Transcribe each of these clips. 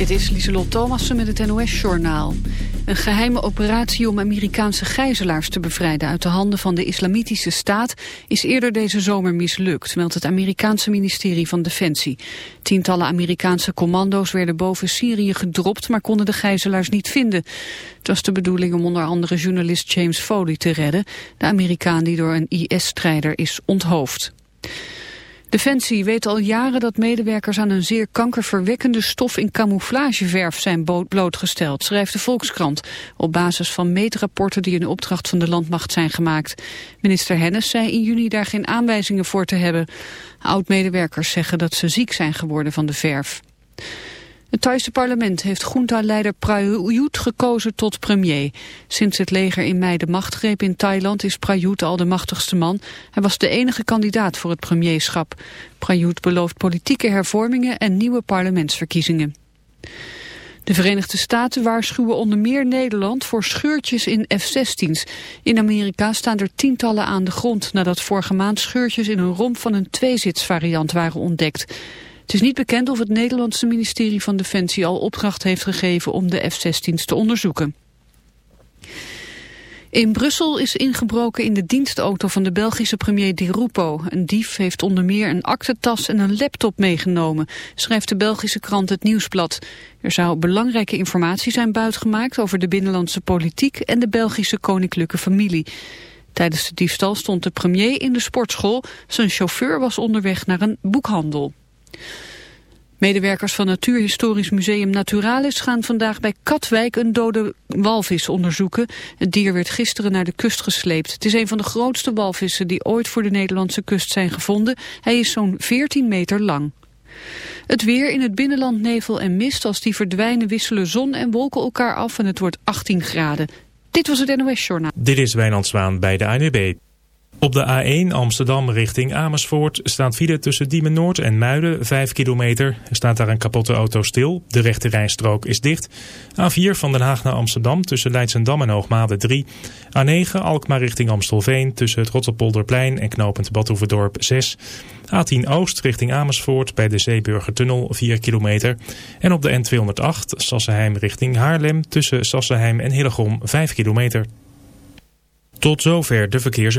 Dit is Lieselot Thomassen met het NOS-journaal. Een geheime operatie om Amerikaanse gijzelaars te bevrijden... uit de handen van de Islamitische Staat is eerder deze zomer mislukt... meldt het Amerikaanse ministerie van Defensie. Tientallen Amerikaanse commando's werden boven Syrië gedropt... maar konden de gijzelaars niet vinden. Het was de bedoeling om onder andere journalist James Foley te redden... de Amerikaan die door een IS-strijder is onthoofd. Defensie weet al jaren dat medewerkers aan een zeer kankerverwekkende stof in camouflageverf zijn blootgesteld, schrijft de Volkskrant, op basis van meetrapporten die in opdracht van de landmacht zijn gemaakt. Minister Hennis zei in juni daar geen aanwijzingen voor te hebben. Oud-medewerkers zeggen dat ze ziek zijn geworden van de verf. Het Thaise parlement heeft junta-leider Prayut gekozen tot premier. Sinds het leger in mei de macht greep in Thailand is Prayut al de machtigste man. Hij was de enige kandidaat voor het premierschap. Prayut belooft politieke hervormingen en nieuwe parlementsverkiezingen. De Verenigde Staten waarschuwen onder meer Nederland voor scheurtjes in F-16's. In Amerika staan er tientallen aan de grond nadat vorige maand scheurtjes in een romp van een tweezitsvariant waren ontdekt. Het is niet bekend of het Nederlandse ministerie van Defensie al opdracht heeft gegeven om de F-16's te onderzoeken. In Brussel is ingebroken in de dienstauto van de Belgische premier Di Rupo. Een dief heeft onder meer een aktentas en een laptop meegenomen, schrijft de Belgische krant Het Nieuwsblad. Er zou belangrijke informatie zijn buitgemaakt over de binnenlandse politiek en de Belgische koninklijke familie. Tijdens de diefstal stond de premier in de sportschool. Zijn chauffeur was onderweg naar een boekhandel. Medewerkers van Natuurhistorisch Museum Naturalis gaan vandaag bij Katwijk een dode walvis onderzoeken. Het dier werd gisteren naar de kust gesleept. Het is een van de grootste walvissen die ooit voor de Nederlandse kust zijn gevonden. Hij is zo'n 14 meter lang. Het weer in het binnenland nevel en mist. Als die verdwijnen wisselen zon en wolken elkaar af en het wordt 18 graden. Dit was het NOS Journaal. Dit is Wijnand Zwaan bij de ANWB. Op de A1 Amsterdam richting Amersfoort staat file tussen Diemen Noord en Muiden 5 kilometer. Er staat daar een kapotte auto stil. De rechte rijstrook is dicht. A4 van Den Haag naar Amsterdam tussen Leidsendam en Hoogmade 3. A9 Alkmaar richting Amstelveen tussen het Rotterpolderplein en knooppunt Badhoevedorp 6. A10 Oost richting Amersfoort bij de Zeeburgertunnel 4 kilometer. En op de N208 Sassenheim richting Haarlem tussen Sassenheim en Hillegom 5 kilometer. Tot zover de verkeers...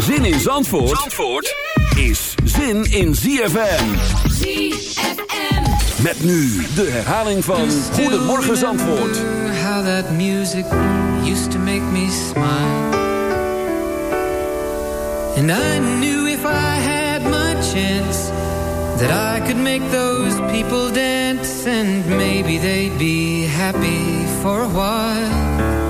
Zin in Zandvoort, Zandvoort is zin in ZFM. ZFM. Met nu de herhaling van Goedemorgen Zandvoort. How that music used to make me smile. And I knew if I had my chance that I could make those people dance and maybe they'd be happy for a while.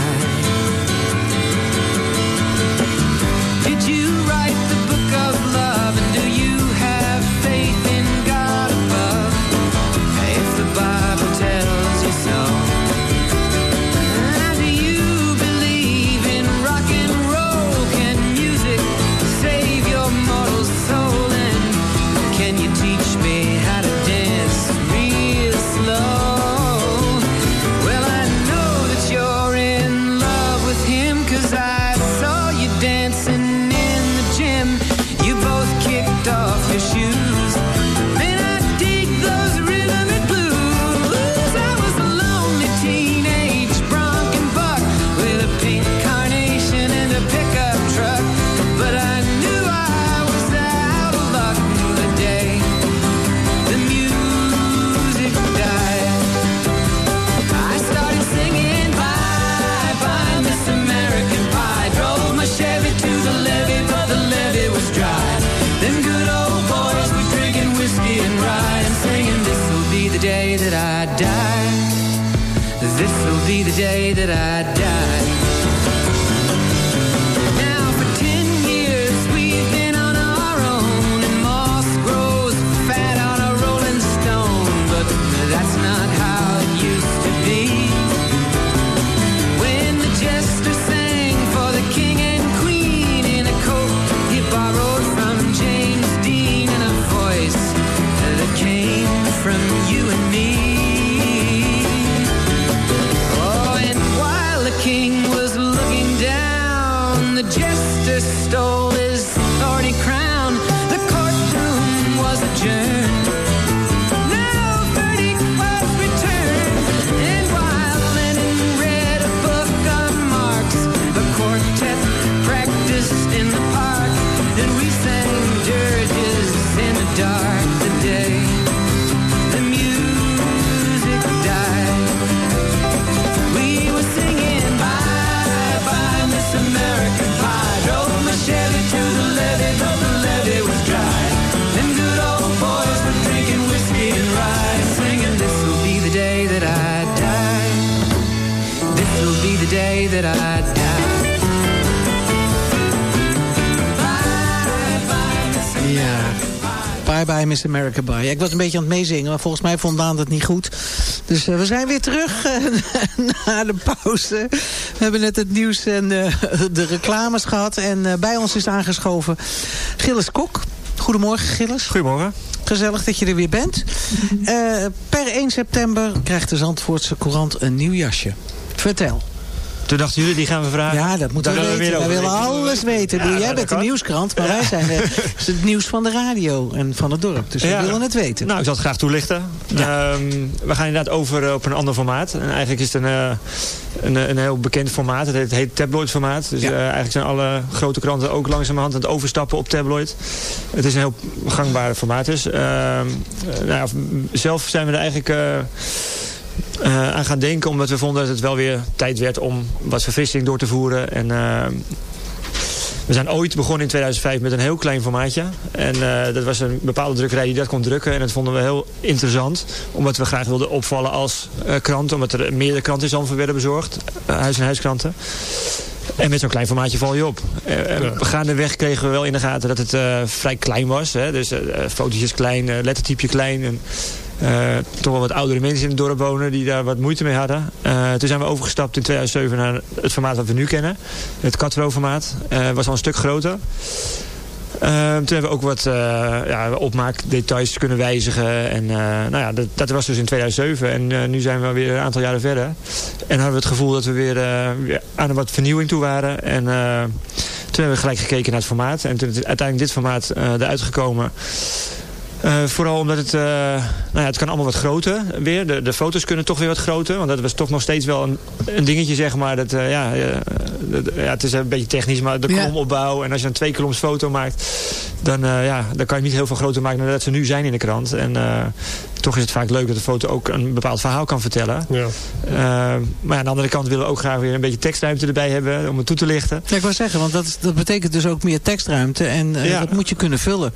Ik was een beetje aan het meezingen, maar volgens mij vond Daan het niet goed. Dus eh, we zijn weer terug na de pauze. We hebben net het nieuws en eh, de reclames gehad. En eh, bij ons is aangeschoven Gilles Kok. Goedemorgen Gilles. Goedemorgen. Gezellig dat je er weer bent. Per 1 september krijgt de Zandvoortse Courant een nieuw jasje. Vertel. Toen dachten jullie, die gaan we vragen. Ja, dat moeten we weten. over willen alles weten. Ja, Jij bent de nieuwskrant, maar wij zijn de, het nieuws van de radio en van het dorp. Dus we willen het weten. Nou, ik zal het graag toelichten. Ehm, we gaan inderdaad over eh, op een ander formaat. En eigenlijk is het een, eh, een, een heel bekend formaat. Het heet, heet tabloid formaat. Dus eh, eigenlijk zijn alle grote kranten ook langzamerhand aan het overstappen op tabloid. Het is een heel gangbaar formaat dus. Ehm, eh, nou ja, zelf zijn we er eigenlijk... eh, aan gaan denken. Omdat we vonden dat het wel weer tijd werd om wat verfrissing door te voeren. En eh, we zijn ooit begonnen in 2005 met een heel klein formaatje. En eh, dat was een bepaalde drukkerij die dat kon drukken. En dat vonden we heel interessant. Omdat we graag wilden opvallen als krant. Omdat er meerdere kranten in Zandvoort werden bezorgd. huis- en huiskranten. En met zo'n klein formaatje val je op. Gaandeweg kregen we wel in de gaten dat het vrij klein was. Hè? Dus fotootjes klein, lettertypje klein. En, toch wel wat oudere mensen in het dorp wonen die daar wat moeite mee hadden. Eh, toen zijn we overgestapt in 2007 naar het formaat wat we nu kennen. Het Catro formaat. Eh was al een stuk groter. Toen hebben we ook wat ja, opmaakdetails kunnen wijzigen. En nou ja, dat, dat, was dus in 2007. En nu zijn we weer een aantal jaren verder. En hadden we het gevoel dat we weer, weer aan een wat vernieuwing toe waren. En toen hebben we gelijk gekeken naar het formaat. En toen is uiteindelijk dit formaat eruit gekomen. Uh, vooral omdat het, uh, nou ja, het kan allemaal wat groter weer. De, de foto's kunnen toch weer wat groter. Want dat was toch nog steeds wel een, een dingetje, zeg maar. Dat, uh, ja, ja, het is een beetje technisch, maar de kolomopbouw. En als je een twee koloms foto maakt, dan, ja, dan kan je niet heel veel groter maken dan dat ze nu zijn in de krant. En toch is het vaak leuk dat de foto ook een bepaald verhaal kan vertellen. Ja. maar ja, aan de andere kant willen we ook graag weer een beetje tekstruimte erbij hebben om het toe te lichten. Ja, ik wou zeggen, want dat, dat betekent dus ook meer tekstruimte. En ja. dat moet je kunnen vullen.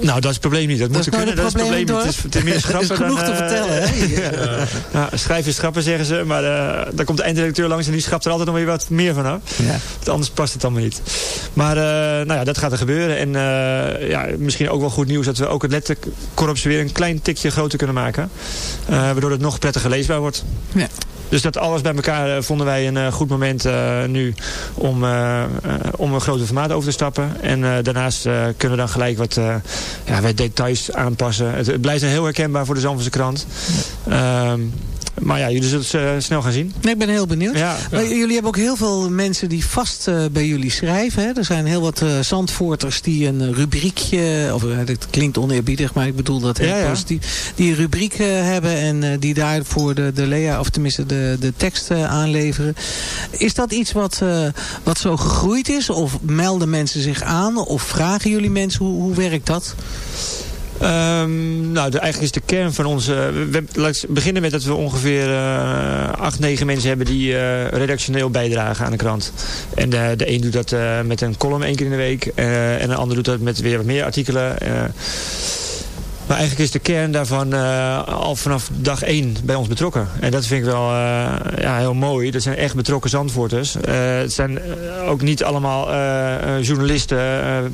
Nou, dat is het probleem niet. Dat, dat moet kunnen. Dat is het probleem niet. Het is, het is meer schrappen is genoeg dan, te vertellen, hè? ja. ja, schrijven is schrappen, zeggen ze. Maar uh, dan komt de eindredacteur langs en die schrapt er altijd nog weer wat meer van af. Ja. Want anders past het allemaal niet. Maar uh, nou ja, dat gaat er gebeuren. En uh, ja, misschien ook wel goed nieuws dat we ook het letterkorps weer een klein tikje groter kunnen maken. waardoor het nog prettiger leesbaar wordt. Ja. Dus dat alles bij elkaar vonden wij een goed moment uh, nu om, om een groter formaat over te stappen. En daarnaast kunnen we dan gelijk wat, ja, wat details aanpassen. Het, het blijft heel herkenbaar voor de Zandvoortse krant. Um, maar ja, jullie zullen het uh, snel gaan zien. Nee, ik ben heel benieuwd. Ja. Jullie hebben ook heel veel mensen die vast uh, bij jullie schrijven. Hè? Er zijn heel wat uh, zandvoorters die een rubriekje... of het klinkt oneerbiedig, maar ik bedoel dat heel positief... die een rubriek hebben en die daarvoor de, de Lea... of tenminste de, de tekst aanleveren. Is dat iets wat, wat zo gegroeid is? Of melden mensen zich aan? Of vragen jullie mensen? Hoe, hoe werkt dat? Um, nou, de, eigenlijk is de kern van onze... We, laten beginnen met dat we ongeveer uh, acht, negen mensen hebben... die uh, redactioneel bijdragen aan de krant. En de, de een doet dat met een column één keer in de week. en een ander doet dat met weer wat meer artikelen. Maar eigenlijk is de kern daarvan uh, al vanaf dag één bij ons betrokken. En dat vind ik wel uh, ja, heel mooi. Dat zijn echt betrokken zandvoorters. Uh, het zijn ook niet allemaal journalisten,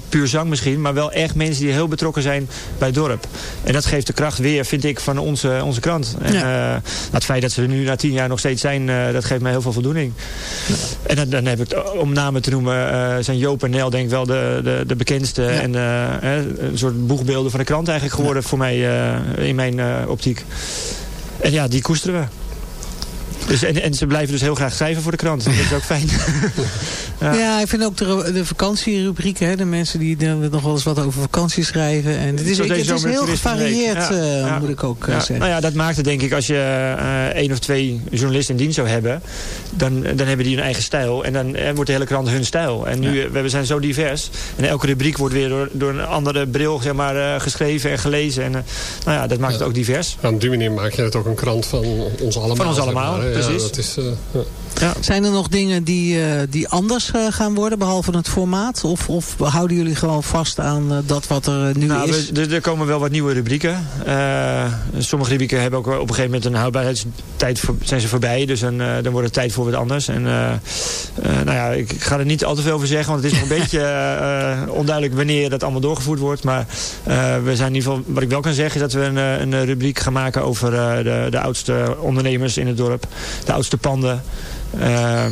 puur zang misschien... maar wel echt mensen die heel betrokken zijn bij het dorp. En dat geeft de kracht weer, vind ik, van onze, onze krant. En, ja. het feit dat ze er nu na tien jaar nog steeds zijn... dat geeft mij heel veel voldoening. Ja. En dan, dan, heb ik, om namen te noemen... zijn Joop en Nel denk ik wel de, de, de bekendste... En een soort boegbeelden van de krant eigenlijk geworden voor mij uh, in mijn uh, optiek. En ja, die koesteren we. Dus, en, en, ze blijven dus heel graag schrijven voor de krant. Dat is ook fijn. ja. ja. ik vind ook de, de vakantierubriek. Hè, de mensen die nog wel eens wat over vakantie schrijven. En het is, ik, het is heel gevarieerd, ja, uh, ja. moet ik ook uh, zeggen. Nou ja, dat maakt het denk ik. Als je uh, één of twee journalisten in dienst zou hebben. Dan, dan hebben die hun eigen stijl. En dan wordt de hele krant hun stijl. En nu, we zijn zo divers. En elke rubriek wordt weer door, door een andere bril zeg maar, geschreven en gelezen. En nou ja, dat maakt het ook divers. Op die manier maak je het ook een krant van ons allemaal. Van ons allemaal, precies. dat is, ja. Zijn er nog dingen die, uh, die anders uh, gaan worden, behalve het formaat? Of, of houden jullie gewoon vast aan uh, dat wat er nu nou, is? We, er komen wel wat nieuwe rubrieken. sommige rubrieken hebben ook op een gegeven moment een houdbaarheidstijd voor, zijn ze voorbij. Dus dan, dan wordt het tijd voor wat anders. En, nou ja, ik, ik, ga er niet al te veel over zeggen, want het is nog een beetje onduidelijk wanneer dat allemaal doorgevoerd wordt. Maar we zijn in ieder geval, wat ik wel kan zeggen, is dat we een, een rubriek gaan maken over de, de oudste ondernemers in het dorp. De oudste panden. Uh,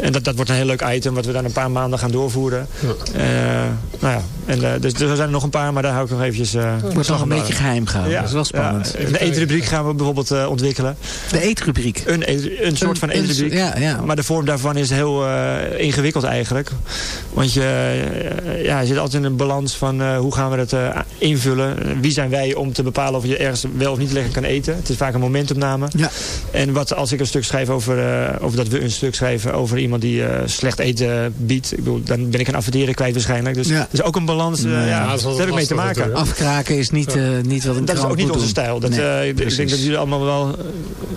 en dat, dat wordt een heel leuk item wat we dan een paar maanden gaan doorvoeren. Ja. Uh, nou ja, en, uh, dus, dus er zijn er nog een paar, maar daar hou ik nog eventjes... Uh, het wordt nog een beetje geheim gehouden, ja. dat is wel spannend. Ja. De eetrubriek gaan we bijvoorbeeld ontwikkelen. De eetrubriek? Een, een soort van eetrubriek. Ja, ja. Maar de vorm daarvan is heel ingewikkeld eigenlijk. Want je, ja, je zit altijd in een balans van hoe gaan we dat invullen. Wie zijn wij om te bepalen of je ergens wel of niet lekker kan eten. Het is vaak een momentopname. Ja. En wat als ik een stuk schrijf over, over dat we een stuk schrijven over iemand die uh, slecht eten biedt. Ik bedoel, dan ben ik een adverteren kwijt waarschijnlijk. Dus ja. is ook een balans. Uh, nee, ja, dat heb ik mee te maken. Natuurlijk. Afkraken is niet, uh, niet wat een Dat is ook niet onze doen. stijl. Dat, nee, ik denk dat jullie allemaal wel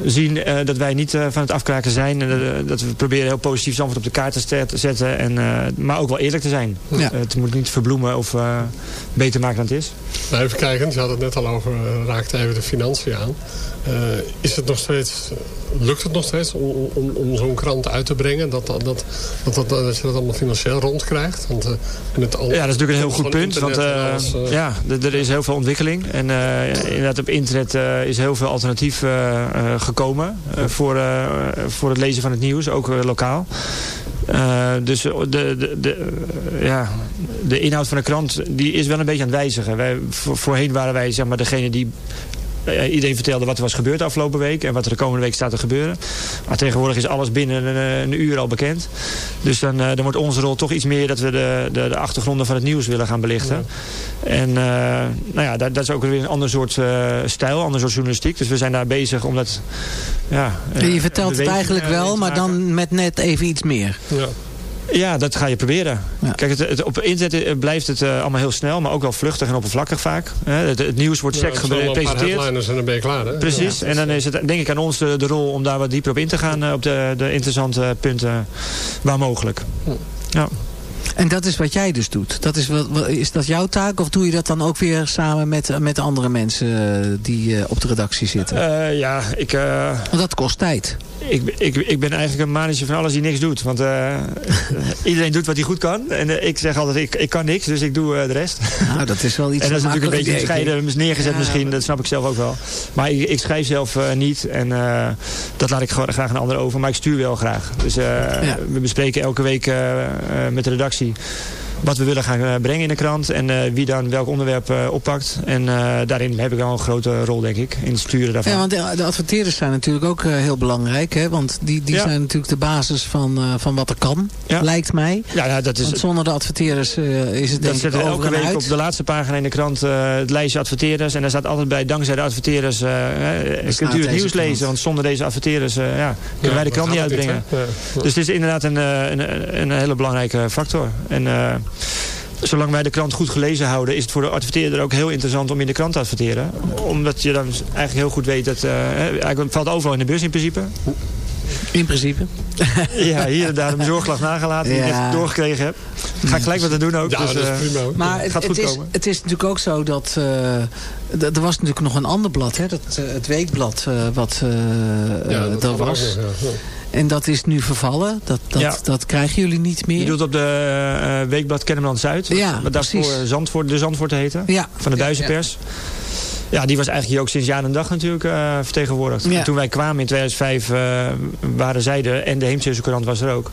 zien dat wij niet van het afkraken zijn. En dat we proberen heel positief antwoord op de kaart te zetten. En, maar ook wel eerlijk te zijn. Ja. het moet niet verbloemen of beter maken dan het is. Nou, even kijken, je had het net al over, raakte even de financiën aan. is het nog steeds lukt het nog steeds om, om, om zo'n krant uit te brengen? Dat, dat, dat, dat, dat, je dat allemaal financieel rondkrijgt? Want, uh, het al, ja, dat is natuurlijk een heel goed punt. Want uh, alles, uh... ja, er is heel veel ontwikkeling. En inderdaad op internet is heel veel alternatief gekomen voor, voor het lezen van het nieuws, ook lokaal. Uh, dus de, de, de, ja, de inhoud van de krant die is wel een beetje aan het wijzigen. Wij, voor- voorheen waren wij zeg maar, degene die iedereen vertelde wat er was gebeurd afgelopen week en wat er de komende week staat te gebeuren. Maar tegenwoordig is alles binnen een, eh, een uur al bekend. Dus dan, eh, dan wordt onze rol toch iets meer dat we de, de, de achtergronden van het nieuws willen gaan belichten. En eh, nou ja, dat, dat is ook weer een ander soort eh, stijl, ander soort journalistiek. Dus we zijn daar bezig om dat... Ja, je vertelt het eigenlijk wel, maar dan met net even iets meer. Ja. Ja, dat ga je proberen. Ja. Kijk, het, het, op internet eh, blijft het eh, allemaal heel snel, maar ook wel vluchtig en oppervlakkig vaak. Hè, het, het nieuws wordt sec Ja, zijn gepresenteerd. headliners en dan ben je klaar. Hè? Precies, en dan is het denk ik aan ons de, de rol om daar wat dieper op in te gaan eh, op de, de interessante punten waar mogelijk. Ja. En dat is wat jij dus doet. Dat is, wat, is dat jouw taak of doe je dat dan ook weer samen met, met andere mensen eh, die eh, op de redactie zitten? Eh, ja, ik, Want dat kost tijd. ik, ik, ik ben eigenlijk een manager van alles die niks doet. Want iedereen doet wat hij goed kan. En ik zeg altijd, ik, ik kan niks, dus ik doe de rest. Nou, dat is wel iets En dat is natuurlijk een beetje idee. scheiden neergezet Ja, misschien, dat snap ik zelf ook wel. Maar ik, ik schrijf zelf niet en dat laat ik gewoon graag een ander over. Maar ik stuur wel graag. Dus Ja. we bespreken elke week met de redactie Yeah. Wat we willen gaan eh, brengen in de krant. En eh, wie dan welk onderwerp eh, oppakt. En eh, daarin heb ik wel een grote rol denk ik, in het sturen daarvan. Ja, want de, de adverteerders zijn natuurlijk ook heel belangrijk. Hè? Want die, die Ja. zijn natuurlijk de basis van, eh, van wat er kan, Ja. lijkt mij. ja, nou, dat is, Want zonder de adverteerders eh, is het Dat denk ik zetten we over elke week uit. op de laatste pagina in de krant eh, het lijstje adverteerders. En daar staat altijd bij, dankzij de adverteerders, eh, eh, kunt u het nieuws krant. lezen. Want zonder deze adverteerders eh, ja, kunnen wij de krant niet uitbrengen. Dus het is inderdaad een, eh, een, een hele belangrijke factor. En eh, zolang wij de krant goed gelezen houden... is het voor de adverteerder ook heel interessant om in de krant te adverteren. Omdat je dan eigenlijk heel goed weet dat... eh, eigenlijk het valt overal in de bus in principe. In principe. Ja, hier en daar een bezorglag nagelaten die ik Ja. net doorgekregen heb. Ga ik gelijk wat aan doen ook. Ja, dus, dat is eh, prima. Maar het, gaat het goed is, komen. het is natuurlijk ook zo dat... eh, er was natuurlijk nog een ander blad, hè? Dat, het weekblad eh, wat eh ja, dat er ook En dat is nu vervallen. Dat, dat, Ja. dat krijgen jullie niet Je meer. doet op de eh, Weekblad Kennemerland Zuid. Ja, wat daarvoor precies. Zandvoort, de Zandvoort heette. Ja. Van de Duizenpers. Ja, die was eigenlijk hier ook sinds jaar en dag natuurlijk eh, vertegenwoordigd. Ja. En toen wij kwamen in 2005 eh, waren zij er en de Heemstedse Courant was er ook.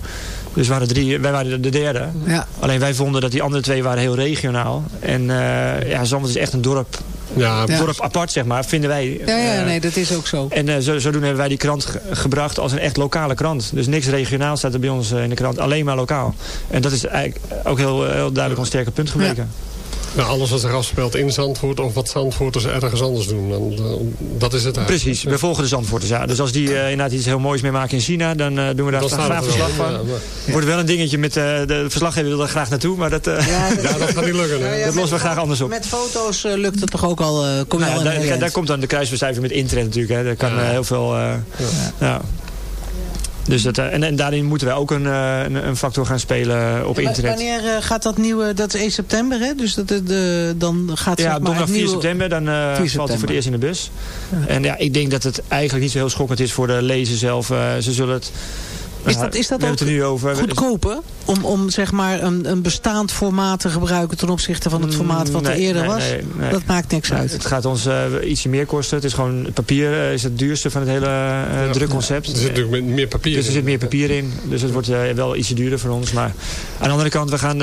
Dus waren drie, wij waren de- de derde. Ja. Alleen wij vonden dat die andere twee waren heel regionaal. En eh ja, Zandvoort is echt een dorp, Ja, Ja. dorp apart, zeg maar, vinden wij. Ja, ja, Eh, nee, dat is ook zo. en eh, zo, zodoende hebben wij die krant ge- gebracht als een echt lokale krant. Dus niks regionaal staat er bij ons eh, in de krant, alleen maar lokaal. En dat is eigenlijk ook heel, heel duidelijk ons sterke punt gebleken. Nou, alles wat zich afspeelt in Zandvoort of wat Zandvoorters ergens anders doen. Dan, dan- dat is het eigenlijk. Precies, we volgen de Zandvoorters. Ja. Dus als die eh, inderdaad iets heel moois mee maken in China, dan eh, doen we daar graag er verslag van. Ja, maar- Wordt wel een dingetje met eh, de verslaggever wil er graag naartoe, maar dat, eh, Ja, Ja, dat gaat niet lukken. hè? dat lossen we graag anders op. Met foto's lukt het toch ook al... eh kom je Nou ja, al een daar, daar, komt dan de kruisbecijfer met internet natuurlijk. Hè. Daar kan heel veel... eh, ja. Dus dat, eh, en, en daarin moeten wij ook een, eh, een, een factor gaan spelen op internet. Wanneer eh, gaat dat nieuwe... Dat is 1 september, hè? Dus dat, de, de- dan gaat zeg Ja, maar donderdag het 4 nieuwe- september, dan valt hij september. voor het eerst in de bus. En ja, ik denk dat het eigenlijk niet zo heel schokkend is voor de lezer zelf. Ze zullen het... Is dat, is dat we ook het er nu over. goedkoper? Om, om zeg maar een, een bestaand formaat te gebruiken... ten opzichte van het formaat wat er eerder nee, was? nee, nee. Dat maakt niks Nee, uit. Het gaat ons eh, ietsje meer kosten. Het is gewoon het papier eh, is het duurste van het hele eh, drukconcept. Er zit natuurlijk meer papier Dus er in. zit meer papier in. Dus het wordt wel ietsje duurder voor ons. Maar aan de andere kant, we gaan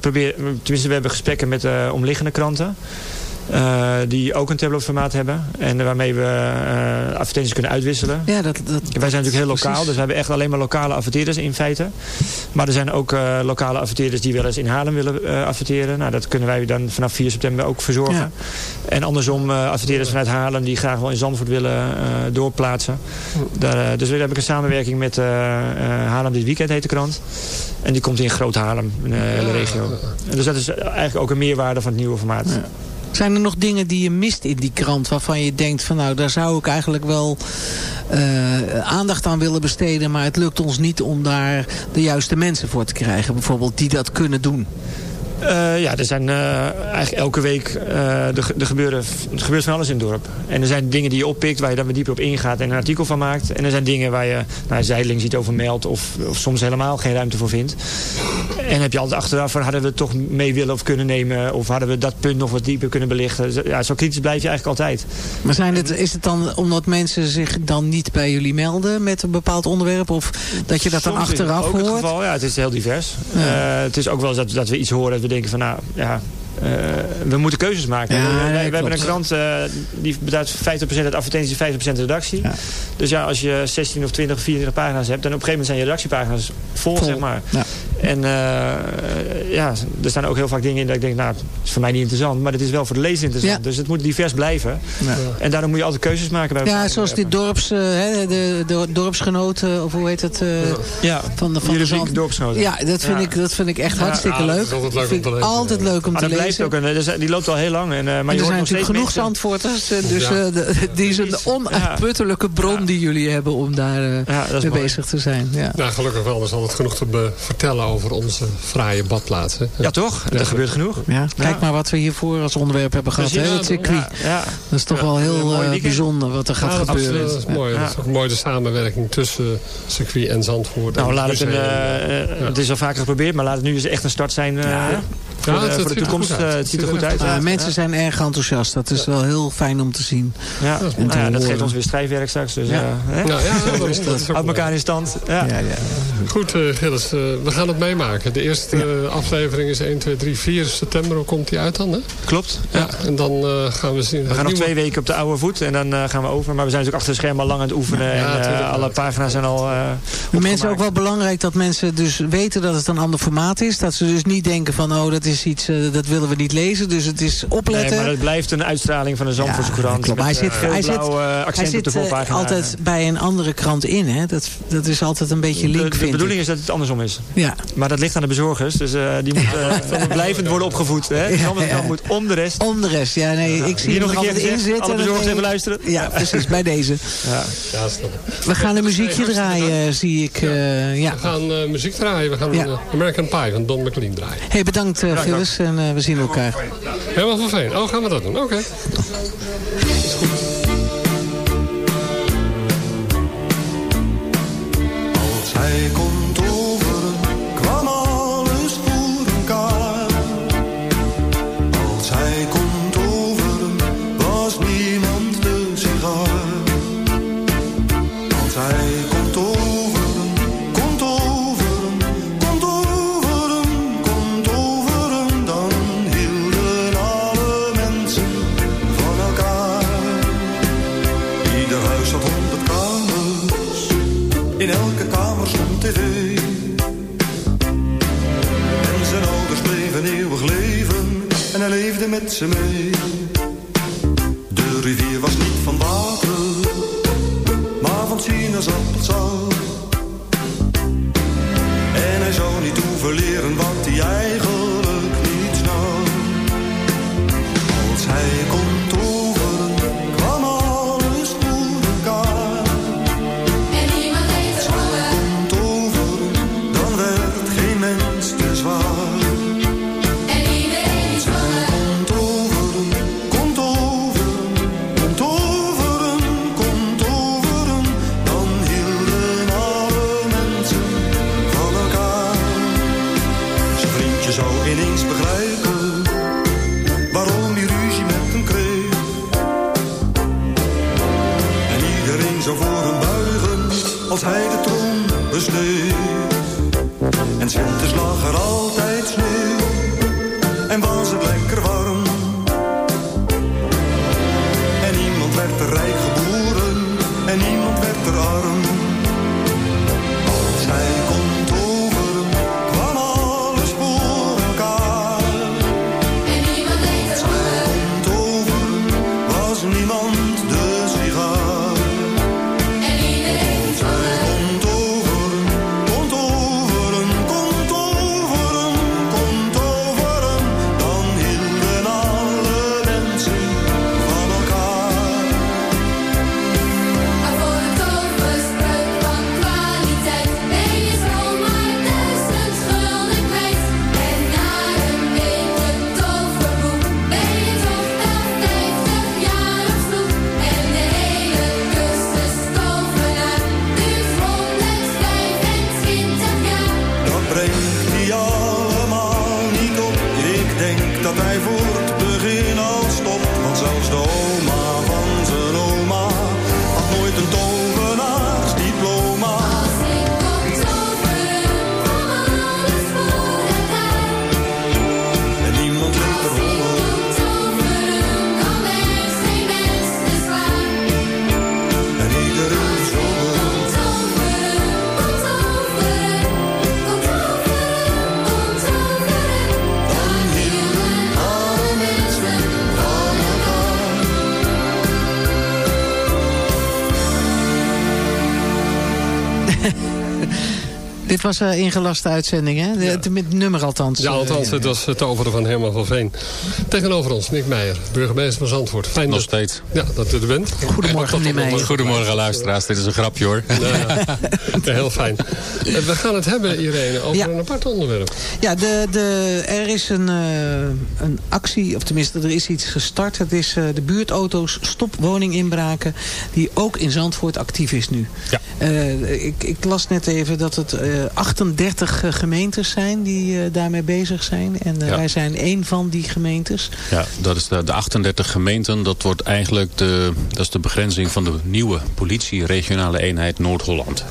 proberen... Tenminste, we hebben gesprekken met eh, omliggende kranten. Eh, die ook een tabloidformaat hebben. En waarmee we eh, advertenties kunnen uitwisselen. Ja, dat, dat, Wij zijn natuurlijk heel lokaal, Precies. dus we hebben echt alleen maar lokale adverteerders in feite. Maar er zijn ook eh, lokale adverteerders die wel eens in Haarlem willen eh, adverteren. Nou, dat kunnen wij dan vanaf 4 september ook verzorgen. Ja. En andersom eh, adverteerders vanuit Haarlem die graag wel in Zandvoort willen eh, doorplaatsen. Daar, dus we hebben een samenwerking met eh, eh, Haarlem dit weekend heet de krant. En die komt in Groot Haarlem, in de hele regio. En dus dat is eigenlijk ook een meerwaarde van het nieuwe formaat. Zijn er nog dingen die je mist in die krant... waarvan je denkt van nou, daar zou ik eigenlijk wel eh, aandacht aan willen besteden... maar het lukt ons niet om daar de juiste mensen voor te krijgen. Bijvoorbeeld die dat kunnen doen. Eh, ja, er zijn eh, eigenlijk elke week eh, er, ge- er, gebeuren, er gebeurt van alles in het dorp. En er zijn dingen die je oppikt waar je dan weer dieper op ingaat en een artikel van maakt. En er zijn dingen waar je nou, zijdelings iets over meldt of, of soms helemaal geen ruimte voor vindt. En heb je altijd achteraf van hadden we het toch mee willen of kunnen nemen of hadden we dat punt nog wat dieper kunnen belichten. Ja, zo kritisch blijf je eigenlijk altijd. Maar zijn het, is het dan omdat mensen zich dan niet bij jullie melden met een bepaald onderwerp? Of dat je dat dan Soms achteraf ook het hoort? geval. Ja, het is heel divers. Ja. Het is ook wel eens dat, dat we iets horen dat we denken van nou ja, eh, we moeten keuzes maken. Ja, we, hebben een krant eh, die betaalt 50% uit advertentie, 50% redactie. Ja. Dus ja, als je 16 of 20 of 24 pagina's hebt, dan op een gegeven moment zijn je redactiepagina's vol, Vol. zeg maar. Ja. En eh, ja, er staan ook heel vaak dingen in dat ik denk, nou, het is voor mij niet interessant, maar het is wel voor de lezer interessant. Ja. Dus het moet divers blijven. Ja. En daarom moet je altijd keuzes maken bij Ja, zoals die dorps, eh, hè, de, de dorpsgenoten, of hoe heet het? eh, Ja, van de, van de dorpsgenoten. Ja, dat vind, Ja. Ik, dat vind ik echt Ja, hartstikke ja, dat leuk. is altijd leuk Dat om te lezen, altijd ja. leuk om Maar te dat blijft lezen. ook een, dus, die loopt al heel lang. En, eh, maar En je er hoort zijn nog steeds natuurlijk genoeg mensen- zandvoorters. Dus eh, die is een onuitputtelijke bron die jullie hebben om daar eh, dat mee mooi. bezig te zijn. Ja. Nou, gelukkig wel. Er is altijd genoeg te vertellen over onze fraaie badplaatsen. Ja, toch? Ja. Er gebeurt genoeg. Ja, kijk Ja. maar wat we hiervoor als onderwerp hebben gehad. Hè, het circuit. Ja, ja. Dat is toch Ja, wel heel eh, bijzonder wat er gaat gebeuren. Absoluut, dat is mooi. Ja. Dat is ook mooi de samenwerking tussen circuit en Zandvoort. Nou, en laat het, een, eh, eh, Ja. het is al vaker geprobeerd, maar laat het nu eens echt een start zijn eh, Ja. Voor, Ja, de, het- het voor de ziet er toekomst. goed uit. Het ziet er goed uit. Ja. mensen zijn erg enthousiast. Dat is wel heel fijn om te zien. Ja. Dat Nou dat geeft ons weer strijfwerk straks. Dus, Ja. eh, mooi. elkaar in stand. Ja. Ja, ja. Goed, eh, Gilles, eh, we gaan het meemaken. De eerste aflevering is 1, 2, 3, 4 september. Hoe komt die uit dan? Hè? Klopt. Ja. Ja. En dan eh, gaan we zien. We gaan nog twee weken op de oude voet en dan eh, gaan we over. Maar we zijn natuurlijk achter de schermen al lang aan het oefenen. Ja, en eh, alle pagina's zijn al eh Voor mensen ook wel belangrijk dat mensen dus weten dat het een ander formaat is. Dat ze dus niet denken van, oh, dat is iets, eh, dat willen we niet lezen. Dus het is opletten. Nee, maar het blijft een uitstraling van de Zandvoortse Ja, Courant. klopt. Maar hij zit, eh, hij zit, eh, hij zit altijd bij een andere krant in. Hè? Dat, dat is altijd een beetje link, de, de bedoeling ik. is dat het andersom is. Ja. Maar dat ligt aan de bezorgers. Dus eh, die moeten blijvend worden opgevoed. Hè? De andere kant moet om de rest. Om de rest, ja, nee, ik zie Hier nog een keer altijd in zitten. Alle bezorgers even luisteren. Ja, precies, bij deze. Ja. We gaan een muziekje draaien, zie ik. eh, ja. We gaan muziek draaien. We gaan Ja. American Pie van Don McLean draaien. Hey, bedankt uh, Gilles en eh, we zien elkaar. Helemaal van Veen. Oh, gaan we dat doen? Oké. Als hij komt in elke kamer stond tv. En zijn ouders bleven eeuwig leven, en hij leefde met ze mee. Was een ingelaste uitzending, hè? De, de- Met nummer althans. Ja, althans, het was het toveren van Herman van Veen. Tegenover ons, Nick Meijer, burgemeester van Zandvoort. Fijn Nog dat, steeds. ja, dat u er bent. Goedemorgen, Meijer. Goedemorgen luisteraars, dit is een grapje hoor. Ja, heel fijn. We gaan het hebben, Irene, over Ja. een apart onderwerp. Ja, de, de, er is een, eh, een actie, of tenminste er is iets gestart. Het is eh, de buurtauto's Stop Woninginbraken, die ook in Zandvoort actief is nu. Ja. Eh, ik, ik las net even dat het eh, 38 gemeentes zijn die eh, daarmee bezig zijn. En eh, Ja. wij zijn één van die gemeentes. Ja, dat is de, de 38 gemeenten. Dat wordt eigenlijk de, dat is de begrenzing van de nieuwe politie regionale eenheid Noord-Holland.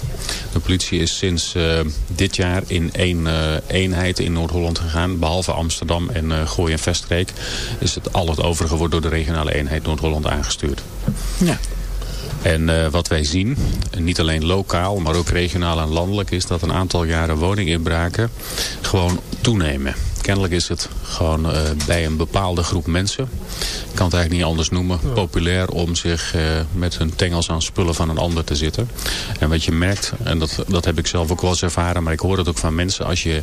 De politie is sinds eh, dit jaar in één eh, eenheid in Noord-Holland gegaan. Behalve Amsterdam en eh Gooi en Veststreek. Is het al het overige wordt door de regionale eenheid Noord-Holland aangestuurd. Ja. En eh, wat wij zien, en niet alleen lokaal, maar ook regionaal en landelijk, is dat een aantal jaren woninginbraken gewoon toenemen. Kennelijk is het gewoon eh, bij een bepaalde groep mensen, ik kan het eigenlijk niet anders noemen, populair om zich eh, met hun tengels aan spullen van een ander te zitten. En wat je merkt, en dat, dat heb ik zelf ook wel eens ervaren, maar ik hoor het ook van mensen, als, je,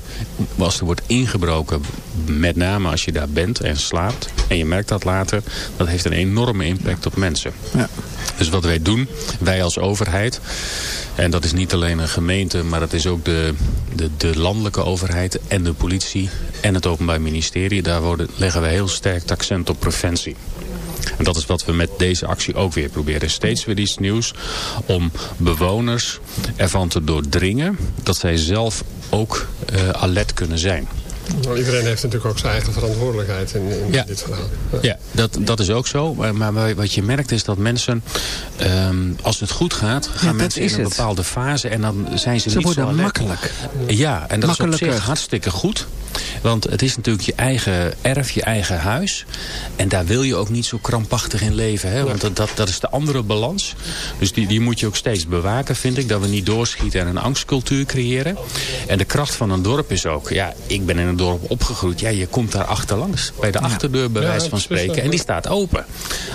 als er wordt ingebroken, met name als je daar bent en slaapt, en je merkt dat later, dat heeft een enorme impact op mensen. Ja. Dus wat wij doen, wij als overheid, en dat is niet alleen een gemeente, maar dat is ook de, de, de landelijke overheid en de politie en het Openbaar Ministerie. Daar worden, leggen we heel sterk het accent op preventie. En dat is wat we met deze actie ook weer proberen. Steeds weer iets nieuws om bewoners ervan te doordringen dat zij zelf ook eh, alert kunnen zijn. Nou, iedereen heeft natuurlijk ook zijn eigen verantwoordelijkheid in, in Ja. dit verhaal. Ja, dat, dat is ook zo. Maar, maar wat je merkt is dat mensen, ehm, als het goed gaat, gaan mensen in een het. bepaalde fase en dan zijn ze, Ze niet worden zo alert. makkelijk. Ja, en dat is op zich hartstikke goed. Want het is natuurlijk je eigen erf, je eigen huis. En daar wil je ook niet zo krampachtig in leven. Hè? Want dat, dat, dat is de andere balans. Dus die, die moet je ook steeds bewaken, vind ik. Dat we niet doorschieten en een angstcultuur creëren. En de kracht van een dorp is ook... Ja, ik ben in een dorp opgegroeid. Ja, je komt daar achterlangs. Bij de achterdeur, bij Ja, wijze van spreken. En die staat open.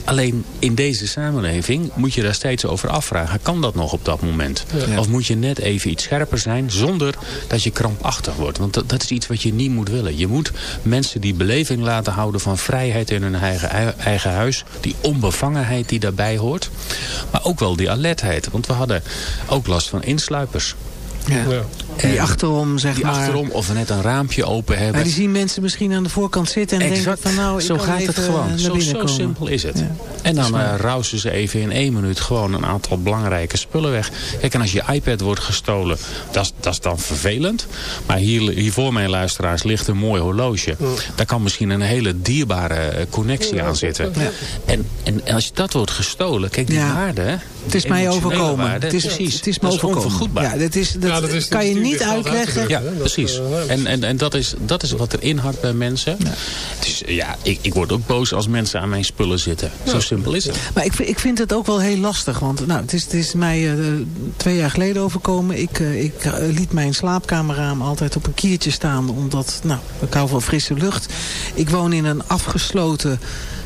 Alleen in deze samenleving moet je daar steeds over afvragen. Kan dat nog op dat moment? Ja. Of moet je net even iets scherper zijn zonder dat je krampachtig wordt? Want dat, dat is iets wat je niet moet willen. Je moet mensen die beleving laten houden van vrijheid in hun eigen, eigen huis. Die onbevangenheid die daarbij hoort. Maar ook wel die alertheid. Want we hadden ook last van insluipers. Ja. Die achterom, zeg Die maar. achterom of we net een raampje open hebben. Maar die zien mensen misschien aan de voorkant zitten en denken van nou, ik zo gaat even het gewoon. naar Zo, binnen zo simpel is het. Ja. En dan uh, rousen ze even in één minuut gewoon een aantal belangrijke spullen weg. Kijk, en als je iPad wordt gestolen, dat is- dat is dan vervelend. Maar hier, hier voor mijn luisteraars ligt een mooi horloge. Daar kan misschien een hele dierbare eh, connectie aan zitten. En, en, en als je dat wordt gestolen, kijk, die Ja. waarde... Het is mij overkomen. waarde, het is, precies. het is me overkomen. Ja, dat, is, dat, Ja, dat is kan je natuurlijk niet uitleggen. Ja, precies. eh, En, en, en dat, is, dat is wat er inhakt bij mensen. Dus ja, ik, ik word ook boos als mensen aan mijn spullen zitten. Zo simpel is het. Maar ik, vind- ik vind het ook wel heel lastig. Want nou, het, is, het is mij eh, twee jaar geleden overkomen. Ik, eh, ik liet mijn slaapkamerraam altijd op een kiertje staan. Omdat, nou, ik hou van frisse lucht. Ik woon in een afgesloten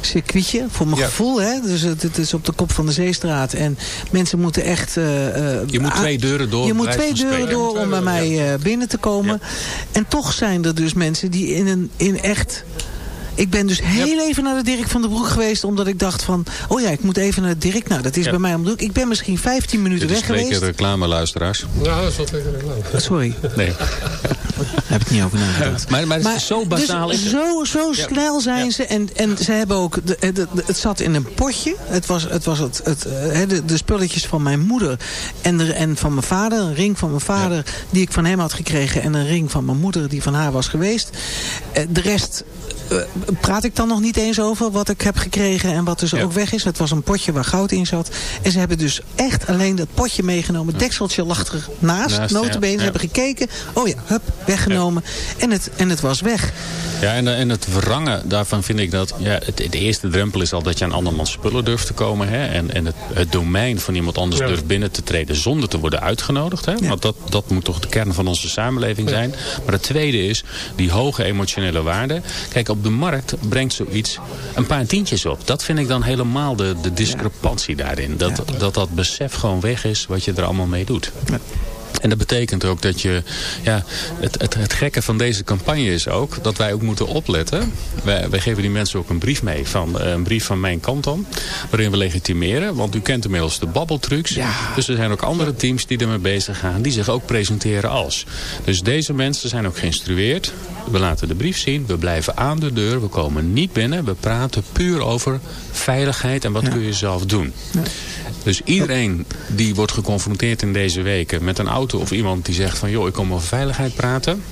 circuitje, voor mijn Ja. gevoel. Hè? Dus het, het is op de kop van de Zeestraat. En mensen moeten echt... eh, eh, Je moet twee deuren door. Je moet twee deuren door om bij mij eh, binnen te komen. En toch zijn er dus mensen die in, een, in echt... Ik ben dus heel even naar de Dirk van der Broek geweest... omdat ik dacht van... oh ja, ik moet even naar de Dirk. Nou, dat is bij mij om de hoek. Ik ben misschien 15 minuten Dit is weg twee keer geweest. reclame, luisteraars. Ja, dat is wat ik reclame. Sorry, Nee. daar heb ik niet over nagedacht. Maar, maar, het is zo basaal. dus is het. zo, zo Ja. snel zijn Ja. ze. En, en ze hebben ook... De, de- de- het zat in een potje. Het was het, was het, het eh, hè, de, de spulletjes van mijn moeder. En, de, en van mijn vader. Een ring van mijn vader die ik van hem had gekregen. En een ring van mijn moeder die van haar was geweest. Eh, de rest... eh, praat ik dan nog niet eens over wat ik heb gekregen en wat dus Ja. ook weg is. Het was een potje waar goud in zat. En ze hebben dus echt alleen dat potje meegenomen. Dekseltje lag er naast, Naast. Ze hebben gekeken. Oh ja, hup, weggenomen. En, het, en het was weg. Ja, en, en het verrangen daarvan vind ik dat... Ja, het, de eerste drempel is al dat je aan andermans spullen durft te komen. Hè, en en het, het domein van iemand anders Ja. durft binnen te treden zonder te worden uitgenodigd. Hè, Ja. Want dat, dat moet toch de kern van onze samenleving zijn. Maar het tweede is die hoge emotionele waarde. Kijk, op de markt brengt zoiets een paar tientjes op. Dat vind ik dan helemaal de, de discrepantie daarin. Dat, dat dat besef gewoon weg is wat je er allemaal mee doet. En dat betekent ook dat je, ja, het, het, het gekke van deze campagne is ook dat wij ook moeten opletten. Wij, wij geven die mensen ook een brief mee, van, eh, een brief van mijn kant dan, waarin we legitimeren. Want u kent inmiddels de babbeltrucs. Dus er zijn ook andere teams die ermee bezig gaan, die zich ook presenteren als. Dus deze mensen zijn ook geïnstrueerd. We laten de brief zien, we blijven aan de deur, we komen niet binnen. We praten puur over veiligheid en wat kun je zelf doen. Dus iedereen die wordt geconfronteerd in deze weken met een auto of iemand die zegt van joh, ik kom over veiligheid praten.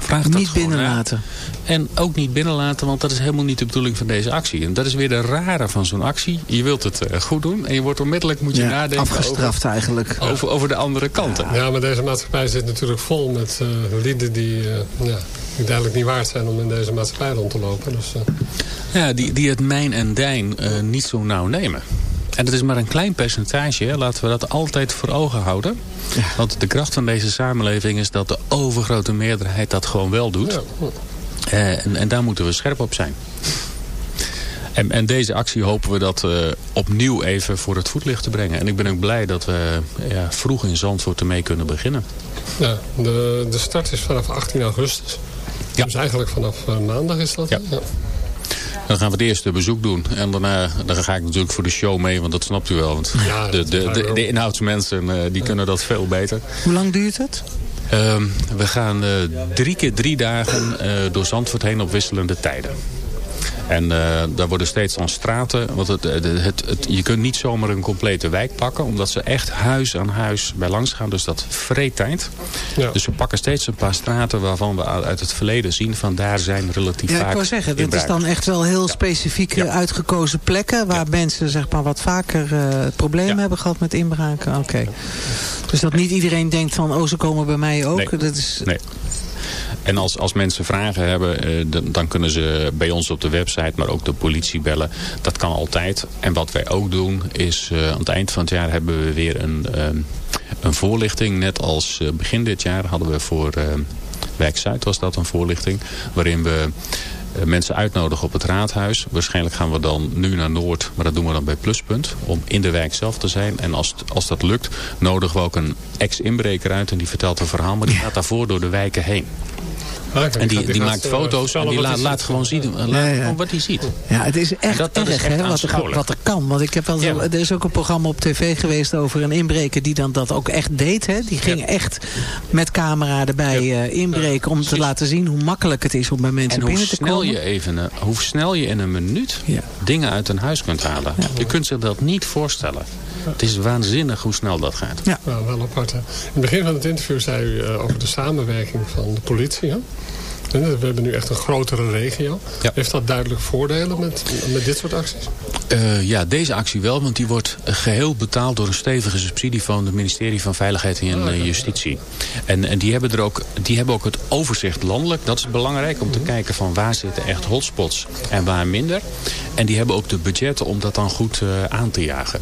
Vraag dat Niet binnenlaten. En ook niet binnenlaten, want dat is helemaal niet de bedoeling van deze actie. En dat is weer de rare van zo'n actie. Je wilt het eh, goed doen en je wordt onmiddellijk moet je Ja, nadenken afgestraft over, eigenlijk. over, over de andere kanten. Ja, maar deze maatschappij zit natuurlijk vol met eh, lieden die, eh, ja, die duidelijk niet waard zijn om in deze maatschappij rond te lopen. Dus, eh, Ja, die, die het mijn en dijn eh, niet zo nauw nemen. En dat is maar een klein percentage. Hè. Laten we dat altijd voor ogen houden. Want de kracht van deze samenleving is dat de overgrote meerderheid dat gewoon wel doet. Eh, en, en daar moeten we scherp op zijn. En, en deze actie hopen we dat eh, opnieuw even voor het voetlicht te brengen. En ik ben ook blij dat we ja, vroeg in Zandvoort ermee kunnen beginnen. ja, de, de start is vanaf 18 augustus. Dus eigenlijk vanaf eh, maandag is dat. hè? Ja. Dan gaan we het eerste bezoek doen. En daarna dan ga ik natuurlijk voor de show mee, want dat snapt u wel. Want Ja, de, de, de inhoudsmensen eh, die kunnen dat veel beter. Hoe lang duurt het? Ehm, we gaan eh, drie keer drie dagen eh, door Zandvoort heen op wisselende tijden. En eh, daar worden steeds dan straten. Want het, het, het, het- je kunt niet zomaar een complete wijk pakken. Omdat ze echt huis aan huis bij langs gaan. Dus dat vreet tijd. Dus we pakken steeds een paar straten waarvan we uit het verleden zien. Van daar zijn relatief Ja, vaak ik wou zeggen, dit is dan echt wel heel specifieke uitgekozen plekken... waar mensen zeg maar, wat vaker eh problemen hebben gehad met inbraken. Oké. Dus dat niet iedereen denkt van, oh, ze komen bij mij ook. Nee. Dat is, Nee. En als, als mensen vragen hebben, eh, dan, dan kunnen ze bij ons op de website, maar ook de politie bellen. Dat kan altijd. En wat wij ook doen is, eh, aan het eind van het jaar hebben we weer een, ehm, een voorlichting. Net als eh, begin dit jaar hadden we voor Wijk Zuid was dat een voorlichting. Waarin we mensen uitnodigen op het raadhuis. Waarschijnlijk gaan we dan nu naar Noord, maar dat doen we dan bij Pluspunt. Om in de wijk zelf te zijn. En als, als dat lukt, nodigen we ook een ex-inbreker uit. En die vertelt een verhaal, maar die gaat daarvoor door de wijken heen. En die, die maakt foto's en die laat, laat gewoon zien eh, laat wat hij ziet. Ja, het is echt Dat- dat is erg echt hè, wat, er, wat er kan. Want ik heb wel zo, er is ook een programma op tv geweest over een inbreker die dan dat ook echt deed. Hè. Die ging echt met camera erbij eh, inbreken om te laten zien hoe makkelijk het is om bij mensen En binnen te snel, komen. je even, eh, hoe snel je in een minuut dingen uit een huis kunt halen. Je kunt zich dat niet voorstellen. Het is waanzinnig hoe snel dat gaat. Ja. Nou, wel apart. Hè? In het begin van het interview zei u eh, over de samenwerking van de politie. Hè? We hebben nu echt een grotere regio. Heeft dat duidelijk voordelen met, met dit soort acties? Eh, ja, deze actie wel, want die wordt eh, geheel betaald door een stevige subsidie van het ministerie van Veiligheid en eh, Justitie. En, en die, hebben er ook, die hebben ook het overzicht landelijk. Dat is belangrijk om te kijken van waar zitten echt hotspots en waar minder. En die hebben ook de budgetten om dat dan goed eh, aan te jagen.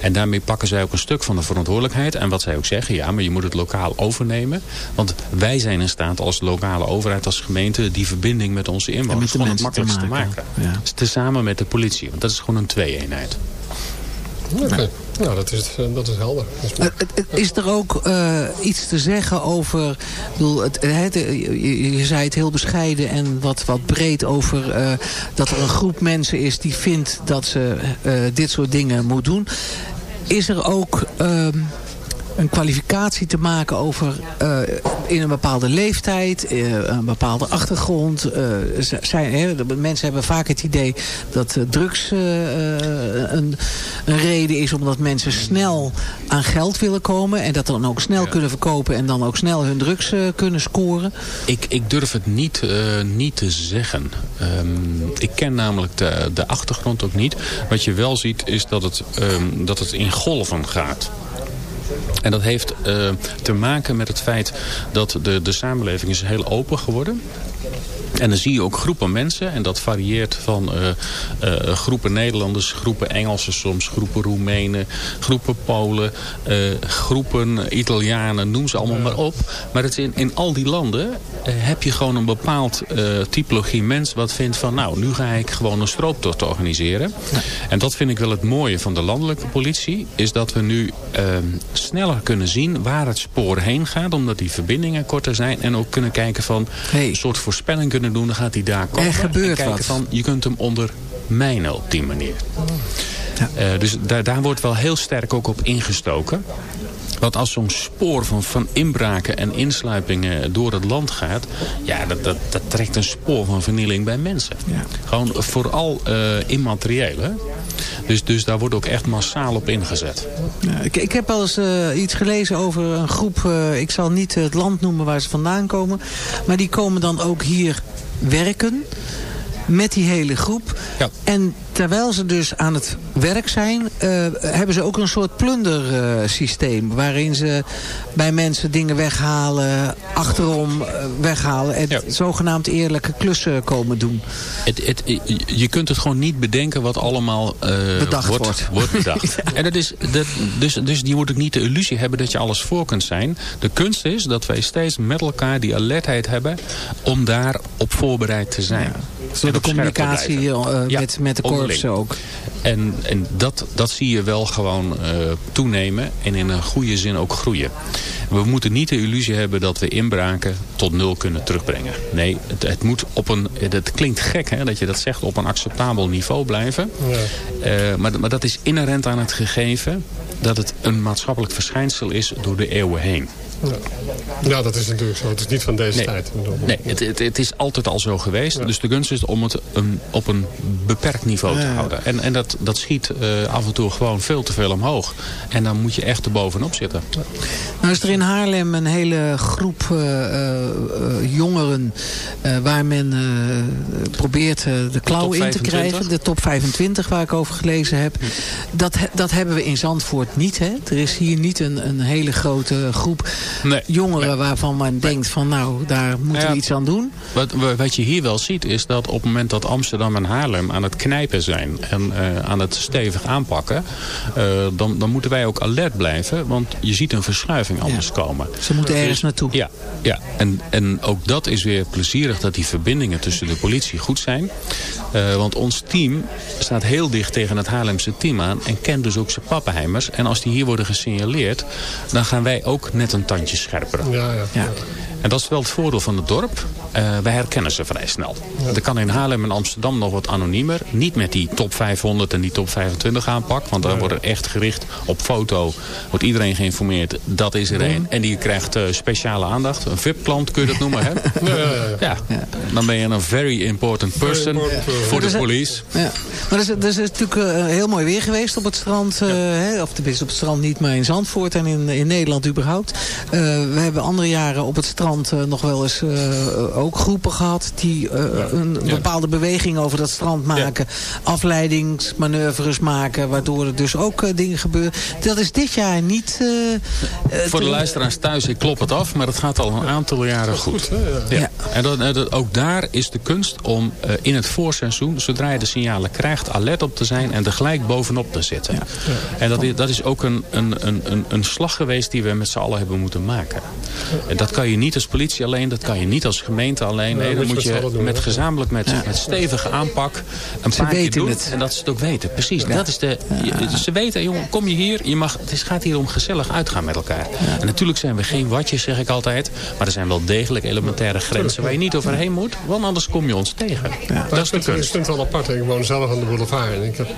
En daarmee pakken zij ook een stuk van de verantwoordelijkheid. En wat zij ook zeggen, ja, maar je moet het lokaal overnemen. Want wij zijn in staat als lokale overheid, als gemeente... die verbinding met onze inwoners met de gewoon het mensen te makkelijkst te maken. maken. Ja. Dus Tezamen met de politie, want dat is gewoon een twee-eenheid. Oké, nou dat is, eh, dat is helder. Dat is Eh, Is er ook eh, iets te zeggen over... Bedoel, het, het, je, zei het heel bescheiden en wat, wat breed over... eh, dat er een groep mensen is die vindt dat ze eh, dit soort dingen moet doen. Is er ook... een kwalificatie te maken over eh, in een bepaalde leeftijd, eh, een bepaalde achtergrond. eh, zijn, hè, de mensen hebben vaak het idee dat drugs een, een reden is omdat mensen snel aan geld willen komen en dat dan ook snel kunnen verkopen en dan ook snel hun drugs kunnen scoren. Ik, ik durf het niet, niet te zeggen. Ehm, ik ken namelijk de, de achtergrond ook niet. Wat je wel ziet is dat het, ehm, dat het in golven gaat. En dat heeft eh, te maken met het feit dat de, de samenleving is heel open geworden En dan zie je ook groepen mensen. En dat varieert van eh, eh, groepen Nederlanders, groepen Engelsen soms, groepen Roemenen, groepen Polen, eh, groepen Italianen, noem ze allemaal maar op. Maar het is in, in al die landen heb je gewoon een bepaald typologie mens wat vindt van nou, nu ga ik gewoon een strooptocht organiseren. En dat vind ik wel het mooie van de landelijke politie, is dat we nu ehm, sneller kunnen zien waar het spoor heen gaat, omdat die verbindingen korter zijn. En ook kunnen kijken van een soort voorspelling kunnen doen, dan gaat hij daar komen. Er gebeurt en kijken wat. van, je kunt hem ondermijnen op die manier. Eh, dus daar, daar wordt wel heel sterk ook op ingestoken. Want als zo'n spoor van, van inbraken en insluipingen door het land gaat... ja, dat, dat, dat trekt een spoor van vernieling bij mensen. Gewoon vooral eh immaterieel, hè? Dus, dus daar wordt ook echt massaal op ingezet. Ja, ik, ik heb wel eens eh, iets gelezen over een groep, ik zal niet het land noemen waar ze vandaan komen, maar die komen dan ook hier werken met die hele groep. En terwijl ze dus aan het werk zijn, eh, hebben ze ook een soort plundersysteem. waarin ze bij mensen dingen weghalen, achterom eh, weghalen. En zogenaamd eerlijke klussen komen doen. Het, het, je kunt het gewoon niet bedenken wat allemaal eh, Bedacht wordt. wordt bedacht. En dat is, dat, dus, dus je moet ook niet de illusie hebben dat je alles voor kunt zijn. De kunst is dat wij steeds met elkaar die alertheid hebben om daar op voorbereid te zijn. Door de communicatie eh, Ja, met, met de onderling. korpsen ook. En, en dat, dat zie je wel gewoon eh, toenemen en in een goede zin ook groeien. We moeten niet de illusie hebben dat we inbraken tot nul kunnen terugbrengen. Nee, het, het moet op een, het klinkt gek hè, dat je dat zegt, op een acceptabel niveau blijven. Eh, maar, maar dat is inherent aan het gegeven dat het een maatschappelijk verschijnsel is door de eeuwen heen. Ja. dat is natuurlijk zo. Het is niet van deze Nee. tijd. Nee, het, het, het is altijd al zo geweest. Dus de kunst is om het een, op een beperkt niveau te houden. En, en dat, dat schiet eh, af en toe gewoon veel te veel omhoog. En dan moet je echt er bovenop zitten. Nou is er in Haarlem een hele groep eh, eh, jongeren eh, waar men eh, probeert de klauw in te 25? krijgen. De top 25 waar ik over gelezen heb. Dat, he- dat hebben we in Zandvoort niet. Hè? Er is hier niet een, een hele grote groep jongeren waarvan men denkt van nou daar moeten Ja. we iets aan doen. Wat, wat je hier wel ziet is dat op het moment dat Amsterdam en Haarlem aan het knijpen zijn. En eh, aan het stevig aanpakken. eh, dan, dan moeten wij ook alert blijven. Want je ziet een verschuiving anders komen. Ze moeten ergens Dus- naartoe. Ja, ja. En, en ook dat is weer plezierig dat die verbindingen tussen de politie goed zijn. Eh, want ons team staat heel dicht tegen het Haarlemse team aan. En kent dus ook zijn pappenheimers. En als die hier worden gesignaleerd. Dan gaan wij ook net een tandje scherper. Ja, ja. En dat is wel het voordeel van het dorp. Eh, wij herkennen ze vrij snel. Dat kan in Haarlem en Amsterdam nog wat anoniemer. Niet met die top 500 en die top 25 aanpak. Want dan wordt er echt gericht op foto. Wordt iedereen geïnformeerd. Dat is er één. En die krijgt eh, speciale aandacht. Een VIP-klant kun je dat noemen. Hè? Ja, Dan ben je een very important person voor de Dus, eh, police. Ja. Maar er is, er is natuurlijk eh, heel mooi weer geweest op het strand. eh, hè, of tenminste op het strand niet, maar in Zandvoort en in, in Nederland überhaupt. Eh, we hebben andere jaren op het strand eh, nog wel eens eh, ook groepen gehad... die eh, een bepaalde beweging over dat strand maken. Afleidingsmanoeuvres maken, waardoor er dus ook eh, dingen gebeuren. Dat is dit jaar niet... eh, Voor de te- luisteraars thuis, ik klop het af, maar het gaat al een aantal jaren goed. Ja. En dan, dat- ook daar is de kunst om eh, in het voorseizoen, zodra je de signalen krijgt, alert op te zijn en er gelijk bovenop te zitten. En dat is, dat is ook een, een, een, een, een slag geweest die we met z'n allen hebben moeten maken. En dat kan je niet als politie alleen, dat kan je niet als gemeente alleen. Nee, dan moet je met gezamenlijk met, met stevige aanpak een Ze paar keer doen. het. En dat ze het ook weten. Precies, dat is de, je- ze weten, jongen, kom je hier, je mag, het is- gaat hier om gezellig uitgaan met elkaar. En natuurlijk zijn we geen watjes, zeg ik altijd. Maar er zijn wel degelijk elementaire grenzen waar je niet overheen moet. Want anders kom je ons tegen. Dat is de ik vind het wel apart. Ik woon zelf aan de boulevard. En ik heb,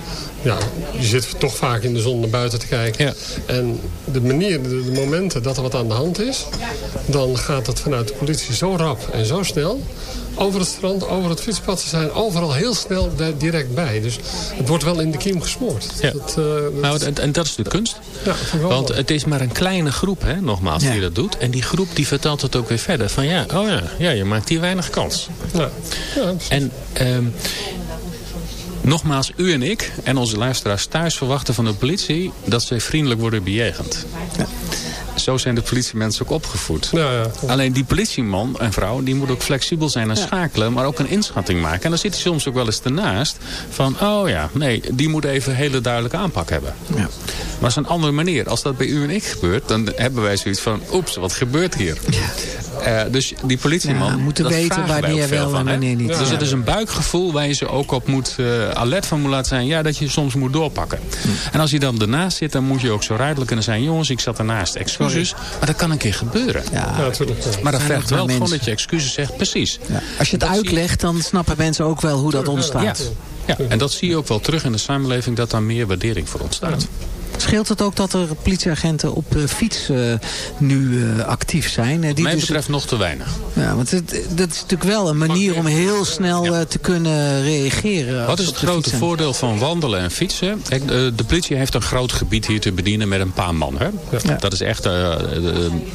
ja, je zit toch vaak in de zon naar buiten te kijken. En de manier, de, de momenten dat er wat aan de hand is... dan gaat het vanuit de politie zo rap en zo snel... over het strand, over het fietspad. Ze zijn overal heel snel daar direct bij. Dus het wordt wel in de kiem gesmoord. Ja. Dat, eh, dat- Nou, en, en dat is de kunst. ja, Want het is maar een kleine groep, hè, nogmaals, die dat doet. En die groep die vertelt het ook weer verder. Van ja, oh ja, ja je maakt hier weinig kans. Ja. Ja, En ehm, nogmaals, u en ik en onze luisteraars thuis verwachten van de politie dat ze vriendelijk worden bejegend. Zo zijn de politiemensen ook opgevoed. Ja, ja. Alleen die politieman en vrouw, die moet ook flexibel zijn en schakelen, maar ook een inschatting maken. En dan zit hij soms ook wel eens ernaast van, oh ja, nee, die moet even een hele duidelijke aanpak hebben. Ja. Maar dat is een andere manier. Als dat bij u en ik gebeurt, dan hebben wij zoiets van, oeps, wat gebeurt hier? Eh, dus die politieman, Ja, moeten weten wanneer ook veel wel en van, wanneer niet. Dus het is een buikgevoel waar je ze ook op moet, eh, alert van moet laten zijn. Ja, dat je soms moet doorpakken. En als je dan ernaast zit, dan moet je ook zo ruidelijk kunnen zijn. Jongens, ik zat ernaast. Excuses. Maar dat kan een keer gebeuren. Ja. Ja, natuurlijk. ja. Maar dat vergt maar wel gewoon mensen. dat je excuses zegt. Precies. Ja. Als je het uitlegt, dan snappen mensen ook wel hoe dat ontstaat. Ja, en dat zie je ook wel terug in de samenleving dat daar meer waardering voor ontstaat. Scheelt het ook dat er politieagenten op eh, fiets eh, nu eh, actief zijn? Wat die mij dus- betreft nog te weinig. ja, want het, dat is natuurlijk wel een manier om heel snel te kunnen reageren. Wat is het grote voordeel van wandelen en fietsen? Kijk, de, politie heeft een groot gebied hier te bedienen met een paar man. Hè? Ja. Dat is echt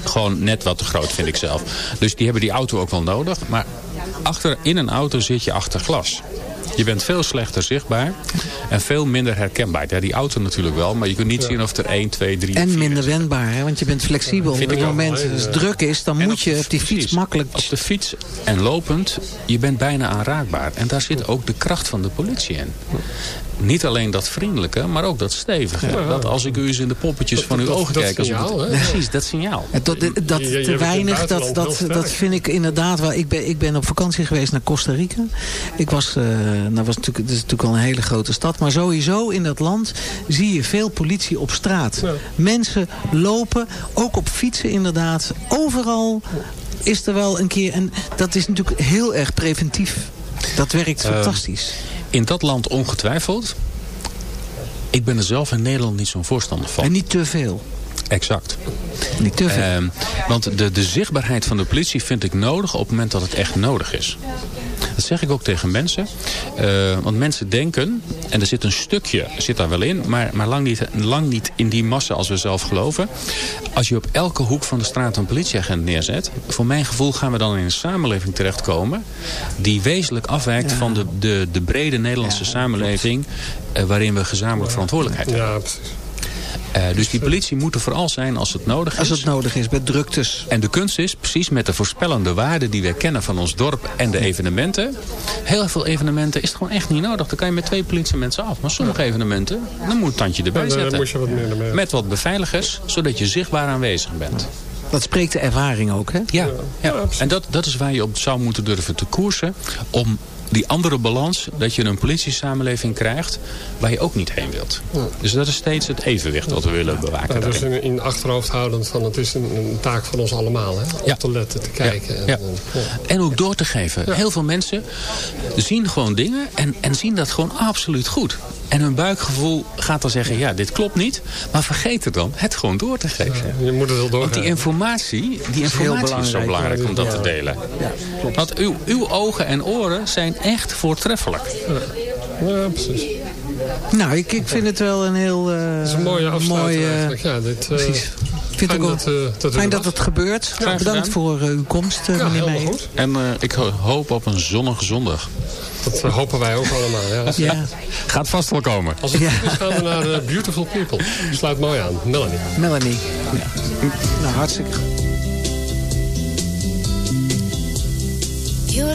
gewoon net wat te groot, vind ik zelf. Dus die hebben die auto ook wel nodig. Maar achter, in een auto zit je achter glas. Je bent veel slechter zichtbaar en veel minder herkenbaar. Ja, die auto natuurlijk wel, maar je kunt niet zien of er 1, 2, 3 En minder wendbaar, hè? want je bent flexibel. Op het moment als het druk is, dan En moet je op die fiets precies. makkelijk... Op de fiets en lopend, je bent bijna aanraakbaar. En daar zit ook de kracht van de politie in. Niet alleen dat vriendelijke, maar ook dat stevige. Dat als ik u eens in de poppetjes van uw dat- ogen dat kijk. Als signaal, hè? Precies, dat signaal. Het Dat, dat, dat Je- je- je te het weinig, dat, dat, dat vind ik inderdaad wel. Ik ben, ik ben op vakantie geweest naar Costa Rica. Ik was, eh nou was natuurlijk, het is natuurlijk al een hele grote stad. Maar sowieso in dat land zie je veel politie op straat. Ja. Mensen lopen, ook op fietsen inderdaad. Overal is er wel een keer. En dat is natuurlijk heel erg preventief. Dat werkt Eh, fantastisch. In dat land ongetwijfeld. Ik ben er zelf in Nederland niet zo'n voorstander van. En niet te veel. Exact. Niet te veel. Ehm, want de, de zichtbaarheid van de politie vind ik nodig op het moment dat het echt nodig is. Dat zeg ik ook tegen mensen. Eh, want mensen denken, en er zit een stukje zit daar wel in... maar, maar lang, niet, lang niet in die massa als we zelf geloven. Als je op elke hoek van de straat een politieagent neerzet... voor mijn gevoel gaan we dan in een samenleving terechtkomen... die wezenlijk afwijkt van de, de, de brede Nederlandse samenleving... eh, waarin we gezamenlijk verantwoordelijkheid hebben. Ja, precies. Eh, dus die politie moet er vooral zijn als het nodig is. Als het nodig is, bij druktes. En de kunst is, precies met de voorspellende waarden die we kennen van ons dorp en de evenementen. Heel veel evenementen is het gewoon echt niet nodig. Dan kan je met twee politiemensen af. Maar sommige evenementen, dan moet tandje erbij Ja, zetten. moet je wat meer. Met wat beveiligers, zodat je zichtbaar aanwezig bent. Dat spreekt de ervaring ook, hè? Ja, ja. en dat, dat is waar je op zou moeten durven te koersen. Om die andere balans, dat je een politiesamenleving krijgt waar je ook niet heen wilt. Dus dat is steeds het evenwicht wat we willen bewaken. Ja, dus in, in achterhoofd houdend van het is een, een taak van ons allemaal. Hè? Op Ja. te letten, te kijken. En, Ja. en- ja. En ook door te geven. Heel veel mensen zien gewoon dingen en, en zien dat gewoon absoluut goed. En hun buikgevoel gaat dan zeggen, ja, dit klopt niet. Maar vergeet er dan het gewoon door te geven. Je moet het wel Want doorgaan. die informatie, die informatie is, zo belangrijk, belangrijk om dat te delen. Want uw, uw ogen en oren zijn echt voortreffelijk. Ja, precies. Nou, ik, ik vind het wel een heel... eh Het is een mooie afsluiting mooie- eigenlijk. Ja, dit, eh, precies. Vind fijn het ook dat, eh, dat fijn dat het gebeurt. Graag Bedankt voor uw komst, Ja, meneer Meijer. goed. En eh, ik ho- hoop op een zonnige zondag. Dat hopen wij ook allemaal. Ja. Ja, Gaat vast wel komen. als het Ja. goed is, gaan we naar Beautiful People. Sluit mooi aan. Melanie. Melanie. Nou, hartstikke goed.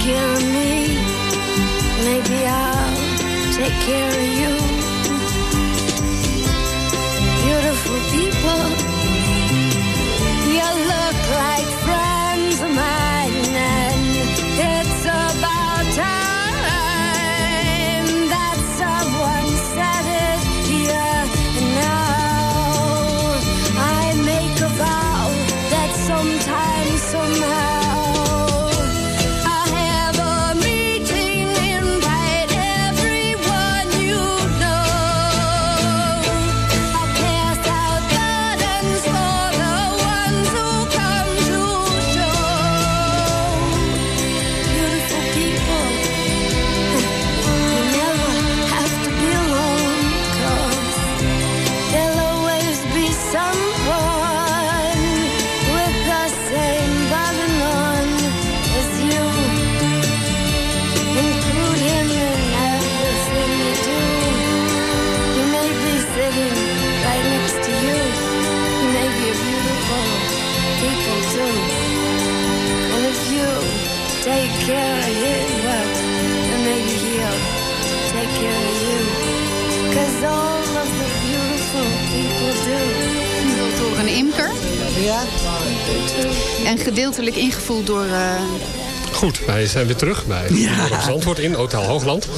care of me, maybe I'll take care of you. Beautiful people, imker. Ja. En gedeeltelijk ingevoeld door... eh, Goed, wij zijn weer terug bij ja. Zandvoort in Hotel Hoogland.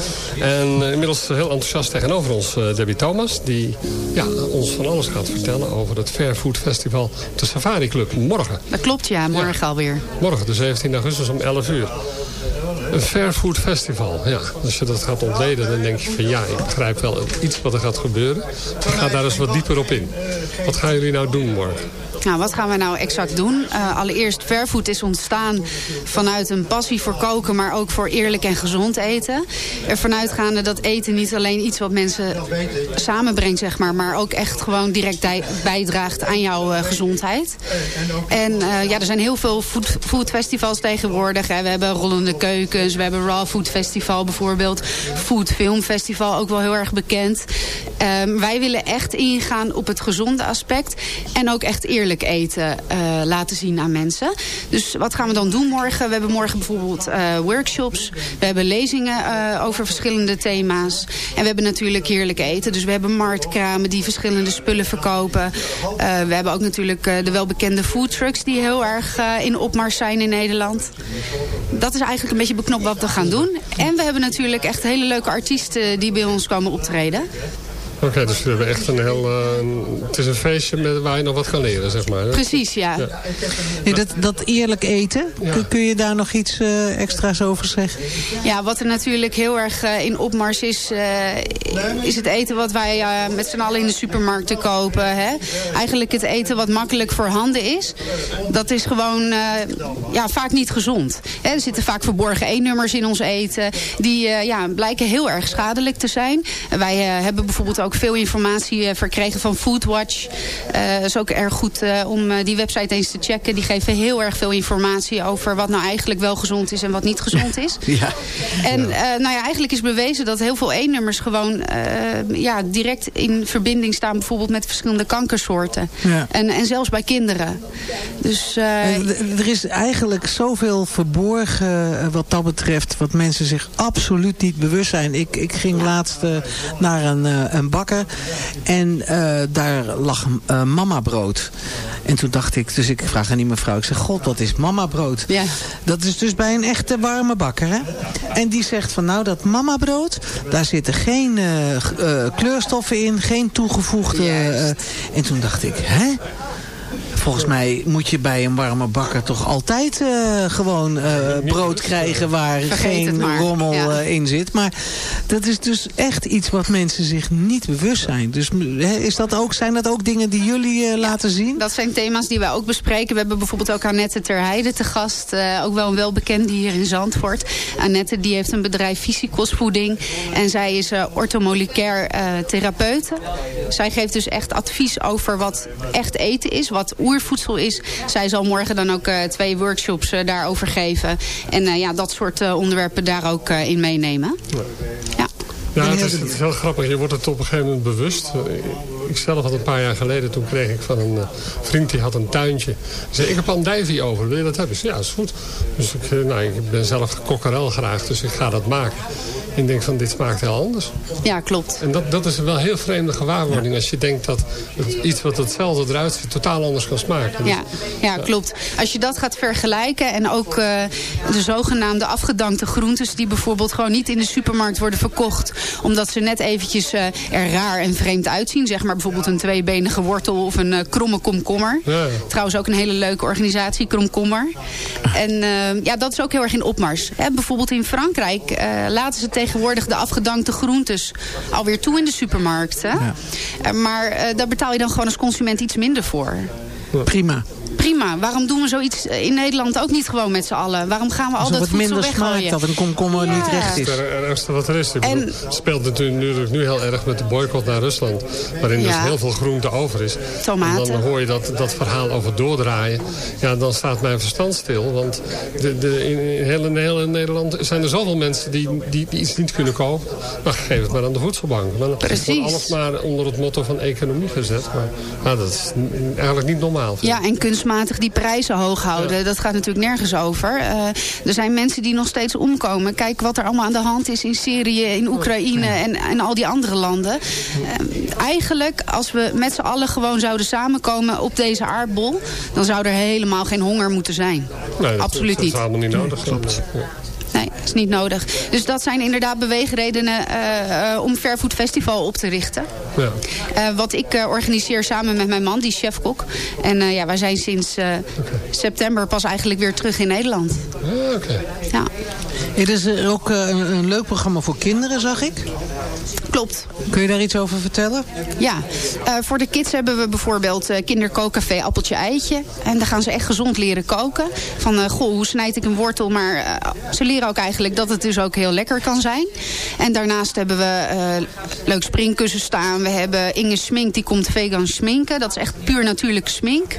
En eh, inmiddels heel enthousiast tegenover ons eh, Debbie Thomas... die ja, ons van alles gaat vertellen over het Fair Food Festival... op de Safari Club morgen. dat klopt, ja. Morgen alweer. Morgen, de 17 augustus om 11 uur. Een Fair Food Festival, ja. Als je dat gaat ontleden, dan denk je van ja, ik begrijp wel iets wat er gaat gebeuren. Ga daar eens wat dieper op in. Wat gaan jullie nou doen morgen? Nou, wat gaan we nou exact doen? Uh, allereerst, Fairfood is ontstaan vanuit een passie voor koken... maar ook voor eerlijk en gezond eten. Ervan uitgaande dat eten niet alleen iets wat mensen samenbrengt... zeg maar, maar ook echt gewoon direct bijdraagt aan jouw uh, gezondheid. En uh, ja, er zijn heel veel food, food festivals tegenwoordig. Hè. We hebben Rollende Keukens, we hebben Raw Food Festival bijvoorbeeld. Food Film Festival, ook wel heel erg bekend. Um, wij willen echt ingaan op het gezonde aspect... en ook echt eerlijk eten uh, laten zien aan mensen. Dus wat gaan we dan doen morgen? We hebben morgen bijvoorbeeld uh, workshops. We hebben lezingen uh, over verschillende thema's. En we hebben natuurlijk heerlijk eten. Dus we hebben marktkramen die verschillende spullen verkopen. we hebben ook natuurlijk de welbekende foodtrucks... die heel erg in opmars zijn in Nederland. Dat is eigenlijk een beetje beknopt wat we gaan doen. En we hebben natuurlijk echt hele leuke artiesten... die bij ons komen optreden. Oké, okay, dus we hebben echt een heel... Uh, het is een feestje met, waar je nog wat kan leren, zeg maar. Hè? Precies, ja. ja. Dat, dat eerlijk eten, ja. kun je daar nog iets uh, extra's over zeggen? Ja, wat er natuurlijk heel erg uh, in opmars is... is het eten wat wij met z'n allen in de supermarkten kopen. Hè? Eigenlijk het eten wat makkelijk voorhanden is. Dat is gewoon ja, vaak niet gezond. Hè? Er zitten vaak verborgen E-nummers in ons eten. Die ja, blijken heel erg schadelijk te zijn. wij hebben bijvoorbeeld ook ook veel informatie uh, verkregen van Foodwatch. Het uh, is ook erg goed uh, om die website eens te checken. Die geven heel erg veel informatie over wat nou eigenlijk wel gezond is en wat niet gezond is. Ja. En nou ja, eigenlijk is bewezen dat heel veel E-nummers gewoon ja, direct in verbinding staan bijvoorbeeld met verschillende kankersoorten. Ja. En, en zelfs bij kinderen. Dus, er is eigenlijk zoveel verborgen wat dat betreft, wat mensen zich absoluut niet bewust zijn. Ik, ik ging laatst naar een, een En uh, daar lag uh, mama brood. En toen dacht ik, dus ik vraag aan die mevrouw. Ik zeg, god, wat is mama brood? Ja. Dat is dus bij een echte warme bakker. Hè? En die zegt van, nou, dat mama brood... daar zitten geen uh, kleurstoffen in, geen toegevoegde... en toen dacht ik, hè? Volgens mij moet je bij een warme bakker toch altijd uh, gewoon uh, brood krijgen waar Vergeet geen rommel ja. uh, in zit. Maar dat is dus echt iets wat mensen zich niet bewust zijn. Dus is dat ook, zijn dat ook dingen die jullie ja, laten zien? Dat zijn thema's die wij ook bespreken. We hebben bijvoorbeeld ook Annette Terheide te gast. ook wel een welbekende hier in Zandvoort. Annette die heeft een bedrijf Fysicosvoeding. En zij is orthomoleculair therapeute. Zij geeft dus echt advies over wat echt eten is. Wat oervoedsel is. Zij zal morgen dan ook eh, twee workshops eh, daarover geven. En eh, ja, dat soort onderwerpen daar ook in meenemen. Ja. Het is, het is heel grappig. Je wordt het op een gegeven moment bewust. Ik zelf had een paar jaar geleden, toen kreeg ik van een vriend die had een tuintje. Die zei, ik heb andijvie over, wil je dat hebben? Ik ja, is goed. Dus ik, nou, ik ben zelf kokkerel graag, dus ik ga dat maken. En ik denk van, dit smaakt heel anders. Ja, klopt. En dat, dat is een wel heel vreemde gewaarwording. Als je denkt dat het, iets wat hetzelfde eruit ziet, totaal anders kan smaken. Dus- Ja, ja, klopt. Als je dat gaat vergelijken en ook eh, de zogenaamde afgedankte groentes... die bijvoorbeeld gewoon niet in de supermarkt worden verkocht... omdat ze net eventjes eh, er raar en vreemd uitzien. Zeg maar bijvoorbeeld een tweebenige wortel of een eh, kromme komkommer. Ja. Trouwens ook een hele leuke organisatie, Kromkommer. En ja, dat is ook heel erg in opmars. Hè, bijvoorbeeld in Frankrijk laten ze tegenwoordig de afgedankte groentes alweer toe in de supermarkt. Hè? Eh, maar eh, daar betaal je dan gewoon als consument iets minder voor. Prima. Prima. Waarom doen we zoiets in Nederland ook niet gewoon met z'n allen? Waarom gaan we al Als er dat wat voedsel minder smaakt dat een komkommer niet recht is. Het ergste wat er is. Ik bedoel, Het speelt natuurlijk nu heel erg met de boycott naar Rusland. Waarin dus Ja. heel veel groente over is. Tomaten. En dan hoor je dat, dat verhaal over doordraaien. Ja, dan staat mijn verstand stil. Want de, de, in, in heel, in heel Nederland zijn er zoveel mensen die, die, die iets niet kunnen kopen. Maar geef het maar aan de voedselbank. Maar Precies. wordt alles maar onder het motto van economie gezet. Maar nou, dat is eigenlijk niet normaal. Ja, en kunstmatig die prijzen hoog houden. Dat gaat natuurlijk nergens over. Eh, er zijn mensen die nog steeds omkomen. Kijk wat er allemaal aan de hand is in Syrië, in Oekraïne en, en al die andere landen. Eh, eigenlijk, als we met z'n allen gewoon zouden samenkomen op deze aardbol... dan zou er helemaal geen honger moeten zijn. Nee, dat- Absoluut dat niet. is allemaal niet nodig. Ja. Nee, is niet nodig. Dus dat zijn inderdaad beweegredenen eh, eh, om Fairfood Festival op te richten. Ja. Eh, wat ik eh, organiseer samen met mijn man, die chefkok. En eh, ja, wij zijn sinds eh, september pas eigenlijk weer terug in Nederland. Ah, Oké. Ja, Het is er ook een, een leuk programma voor kinderen, zag ik. klopt. Kun je daar iets over vertellen? Ja, eh, voor de kids hebben we bijvoorbeeld eh kinderkookcafé Appeltje Eitje. En daar gaan ze echt gezond leren koken. Van, eh, goh, hoe snijd ik een wortel? Maar eh, ze leren ook eigenlijk dat het dus ook heel lekker kan zijn. En daarnaast hebben we eh, leuk springkussen staan. We hebben Inge Smink, die komt vegan sminken. Dat is echt puur natuurlijk smink. Eh,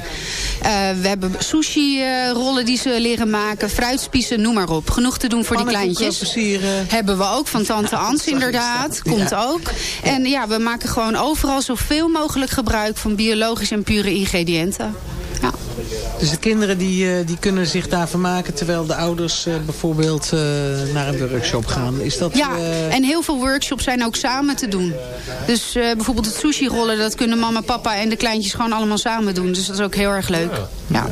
we hebben sushi-rollen die ze leren maken. Fruitspiezen, noem maar op. Genoeg te doen voor die kleintjes. Hebben we ook van Tante Ans inderdaad. Komt ook. En ja, we maken gewoon overal zoveel mogelijk gebruik van biologisch en pure ingrediënten. Ja. Dus de kinderen die, eh, die kunnen zich daar vermaken... terwijl de ouders eh, bijvoorbeeld eh, naar een workshop gaan. Is dat... Ja, en heel veel workshops zijn ook samen te doen. Dus eh, bijvoorbeeld het sushi rollen, dat kunnen mama, papa en de kleintjes gewoon allemaal samen doen. Dus dat is ook heel erg leuk. Ja.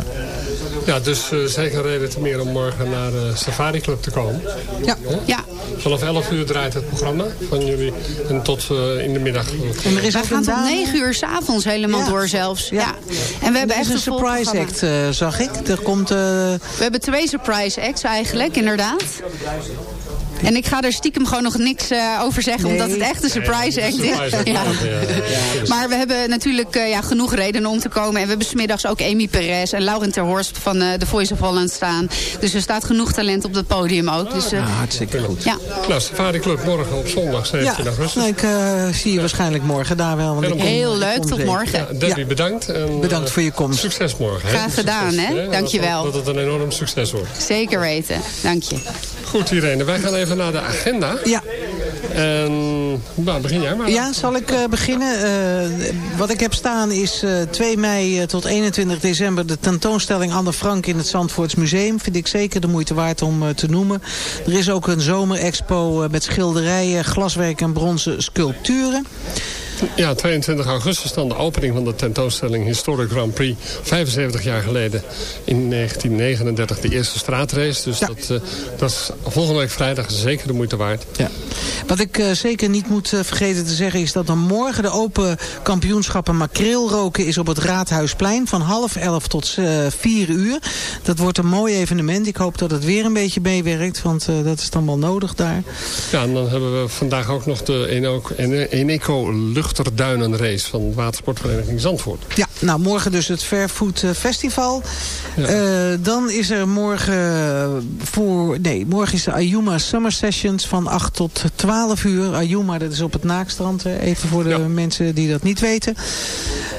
Ja, dus zeker reden te meer om morgen naar de Safari Club te komen. Ja. ja. Vanaf 11 uur draait het programma van jullie en tot eh, in de middag. En er is Wij gaan tot dame- 9 uur s'avonds helemaal Ja. door zelfs. Ja. Ja. En we hebben echt een vol surprise act, eh, zag ik. Er komt... eh, We hebben twee surprise acts eigenlijk, inderdaad. En ik ga er stiekem gewoon nog niks eh, over zeggen, Nee. omdat het echt een surprise act is. Surprise Ja. ja, ja, ja. Maar we hebben natuurlijk eh, ja, genoeg redenen om te komen. En we hebben smiddags ook Amy Perez en Laurent ter Horst van eh The Voice of Holland staan. Dus er staat genoeg talent op het podium ook. Dus, eh, ja, hartstikke goed. ja. Nou, Safari Club morgen op zondag 17 Ja, augustus. nou, ik eh, zie je waarschijnlijk morgen daar wel. Want ik kom- Heel leuk, tot morgen. Ja, Debbie, Ja. bedankt. En, Bedankt voor je komst. Succes morgen. hè. Graag gedaan, Succes, hè? Dat- Dankjewel. Dat, het een enorm succes wordt. Zeker weten. Dank je. Goed, Irene. Wij gaan even naar de agenda. Ja. En nou, begin jij maar. Ja, zal ik eh, beginnen? Eh, wat ik heb staan is eh 2 mei eh, tot 21 december... de tentoonstelling Anne Frank in het Zandvoorts Museum. Vind ik zeker de moeite waard om te noemen. Er is ook een zomerexpo met schilderijen, glaswerk en bronzen sculpturen. Ja, 22 augustus dan de opening van de tentoonstelling Historic Grand Prix. 75 jaar geleden in 1939 de eerste straatrace. Dus Ja. dat, eh, dat is volgende week vrijdag zeker de moeite waard. Ja. Wat ik eh, zeker niet moet eh, vergeten te zeggen is dat er morgen de open kampioenschappen makreelroken is op het Raadhuisplein van half elf tot vier uur. Dat wordt een mooi evenement. Ik hoop dat het weer een beetje meewerkt, want dat is dan wel nodig daar. Ja, en dan hebben we vandaag ook nog de Eneco, Eneco Luchterduinenrace van watersportvereniging Zandvoort. Ja, nou, morgen dus het Fairfood eh, Festival. Eh, dan is er morgen voor... Nee, morgen is de Ayuma Summer Sessions van 8 tot 12 uur. Ayuma, dat is op het Naakstrand. Even voor de mensen die dat niet weten.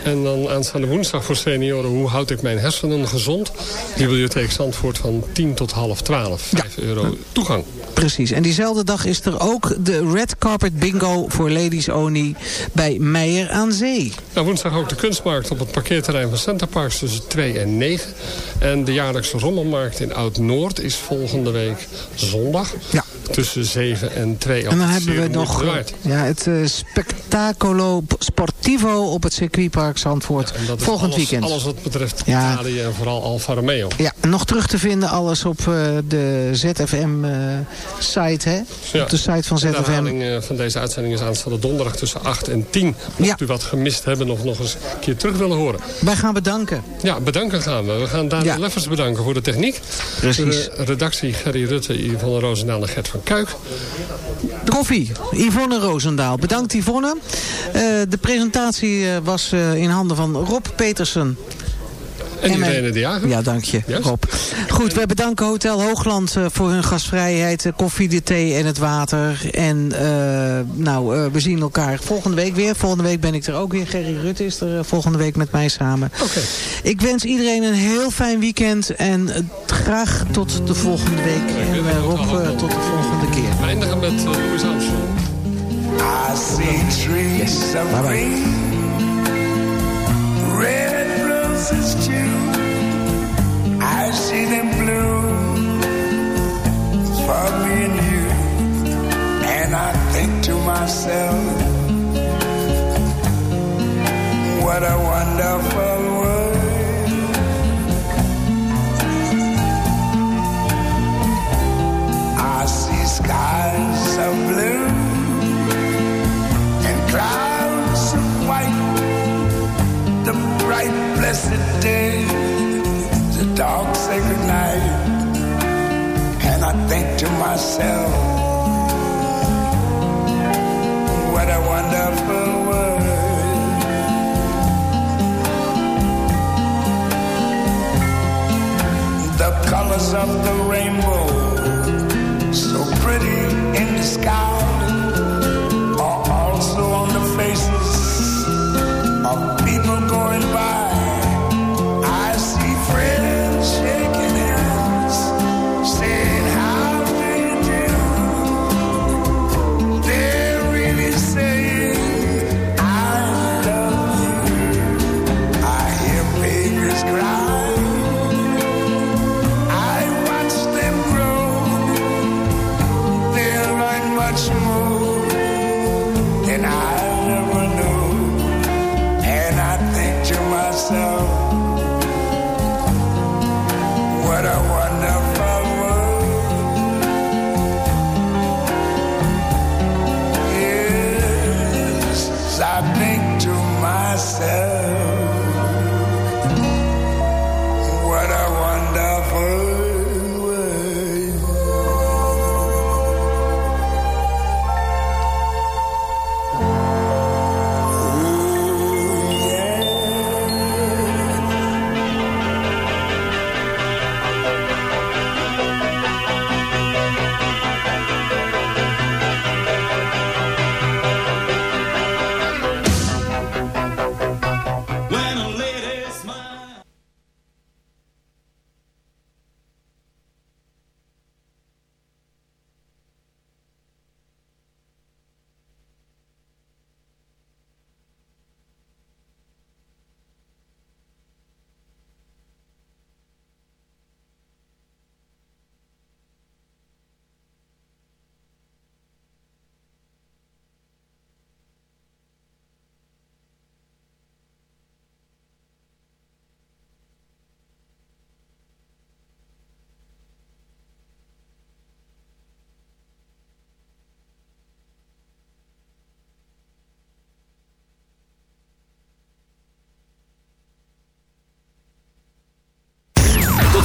En dan aanstaande woensdag voor senioren... hoe houd ik mijn hersenen gezond? Bibliotheek Zandvoort van 10 tot half 12. 5 euro toegang. Precies. En diezelfde dag is er ook de Red Carpet Bingo voor Ladies Only bij Meijer aan Zee. Nou, woensdag ook de kunstmarkt op het parkeerterrein van Centerparks tussen 2 en 9. En de jaarlijkse rommelmarkt in Oud-Noord is volgende week zondag. Tussen 7 en 2. En dan hebben we nog eh, ja, het eh, Spectaculo Sportivo op het circuitpark Zandvoort. En dat is volgend alles, weekend. Alles wat betreft Ja. Italië en vooral Alfa Romeo. Ja, nog terug te vinden alles op eh, de ZFM-site, hè? Ja. Op de site van De ZFM. herhaling eh, van deze uitzending is aanstaande donderdag tussen 8 en 10. Mocht u wat gemist hebben of nog eens een keer terug willen horen. Wij gaan bedanken. Ja, bedanken gaan we. We gaan Daniel. Leffers bedanken voor de techniek. Precies. Voor de redactie Gerry Rutte, Yvonne Roosendaal en Gert van Kuik. Koffie, Yvonne Roosendaal. Bedankt Yvonne. Eh, de presentatie eh, was eh, in handen van Rob Petersen. En mijn- Irene de Jager. Ja, dank je, Rob. Goed, we bedanken Hotel Hoogland eh, voor hun gastvrijheid. De koffie, de thee en het water. En eh, nou, eh, we zien elkaar volgende week weer. Volgende week ben ik er ook weer. Gerry Rutte is er eh, volgende week met mij samen. Oké. Ik wens iedereen een heel fijn weekend. En eh, graag tot de volgende week. En eh, Rob, eh, tot de volgende keer. We eindigen met uh, Louis Armstrong. I see trees of green, skies of blue and clouds blessed day, the dark, sacred night. And I think to myself, what a wonderful world. The colors of the rainbow, so pretty in the sky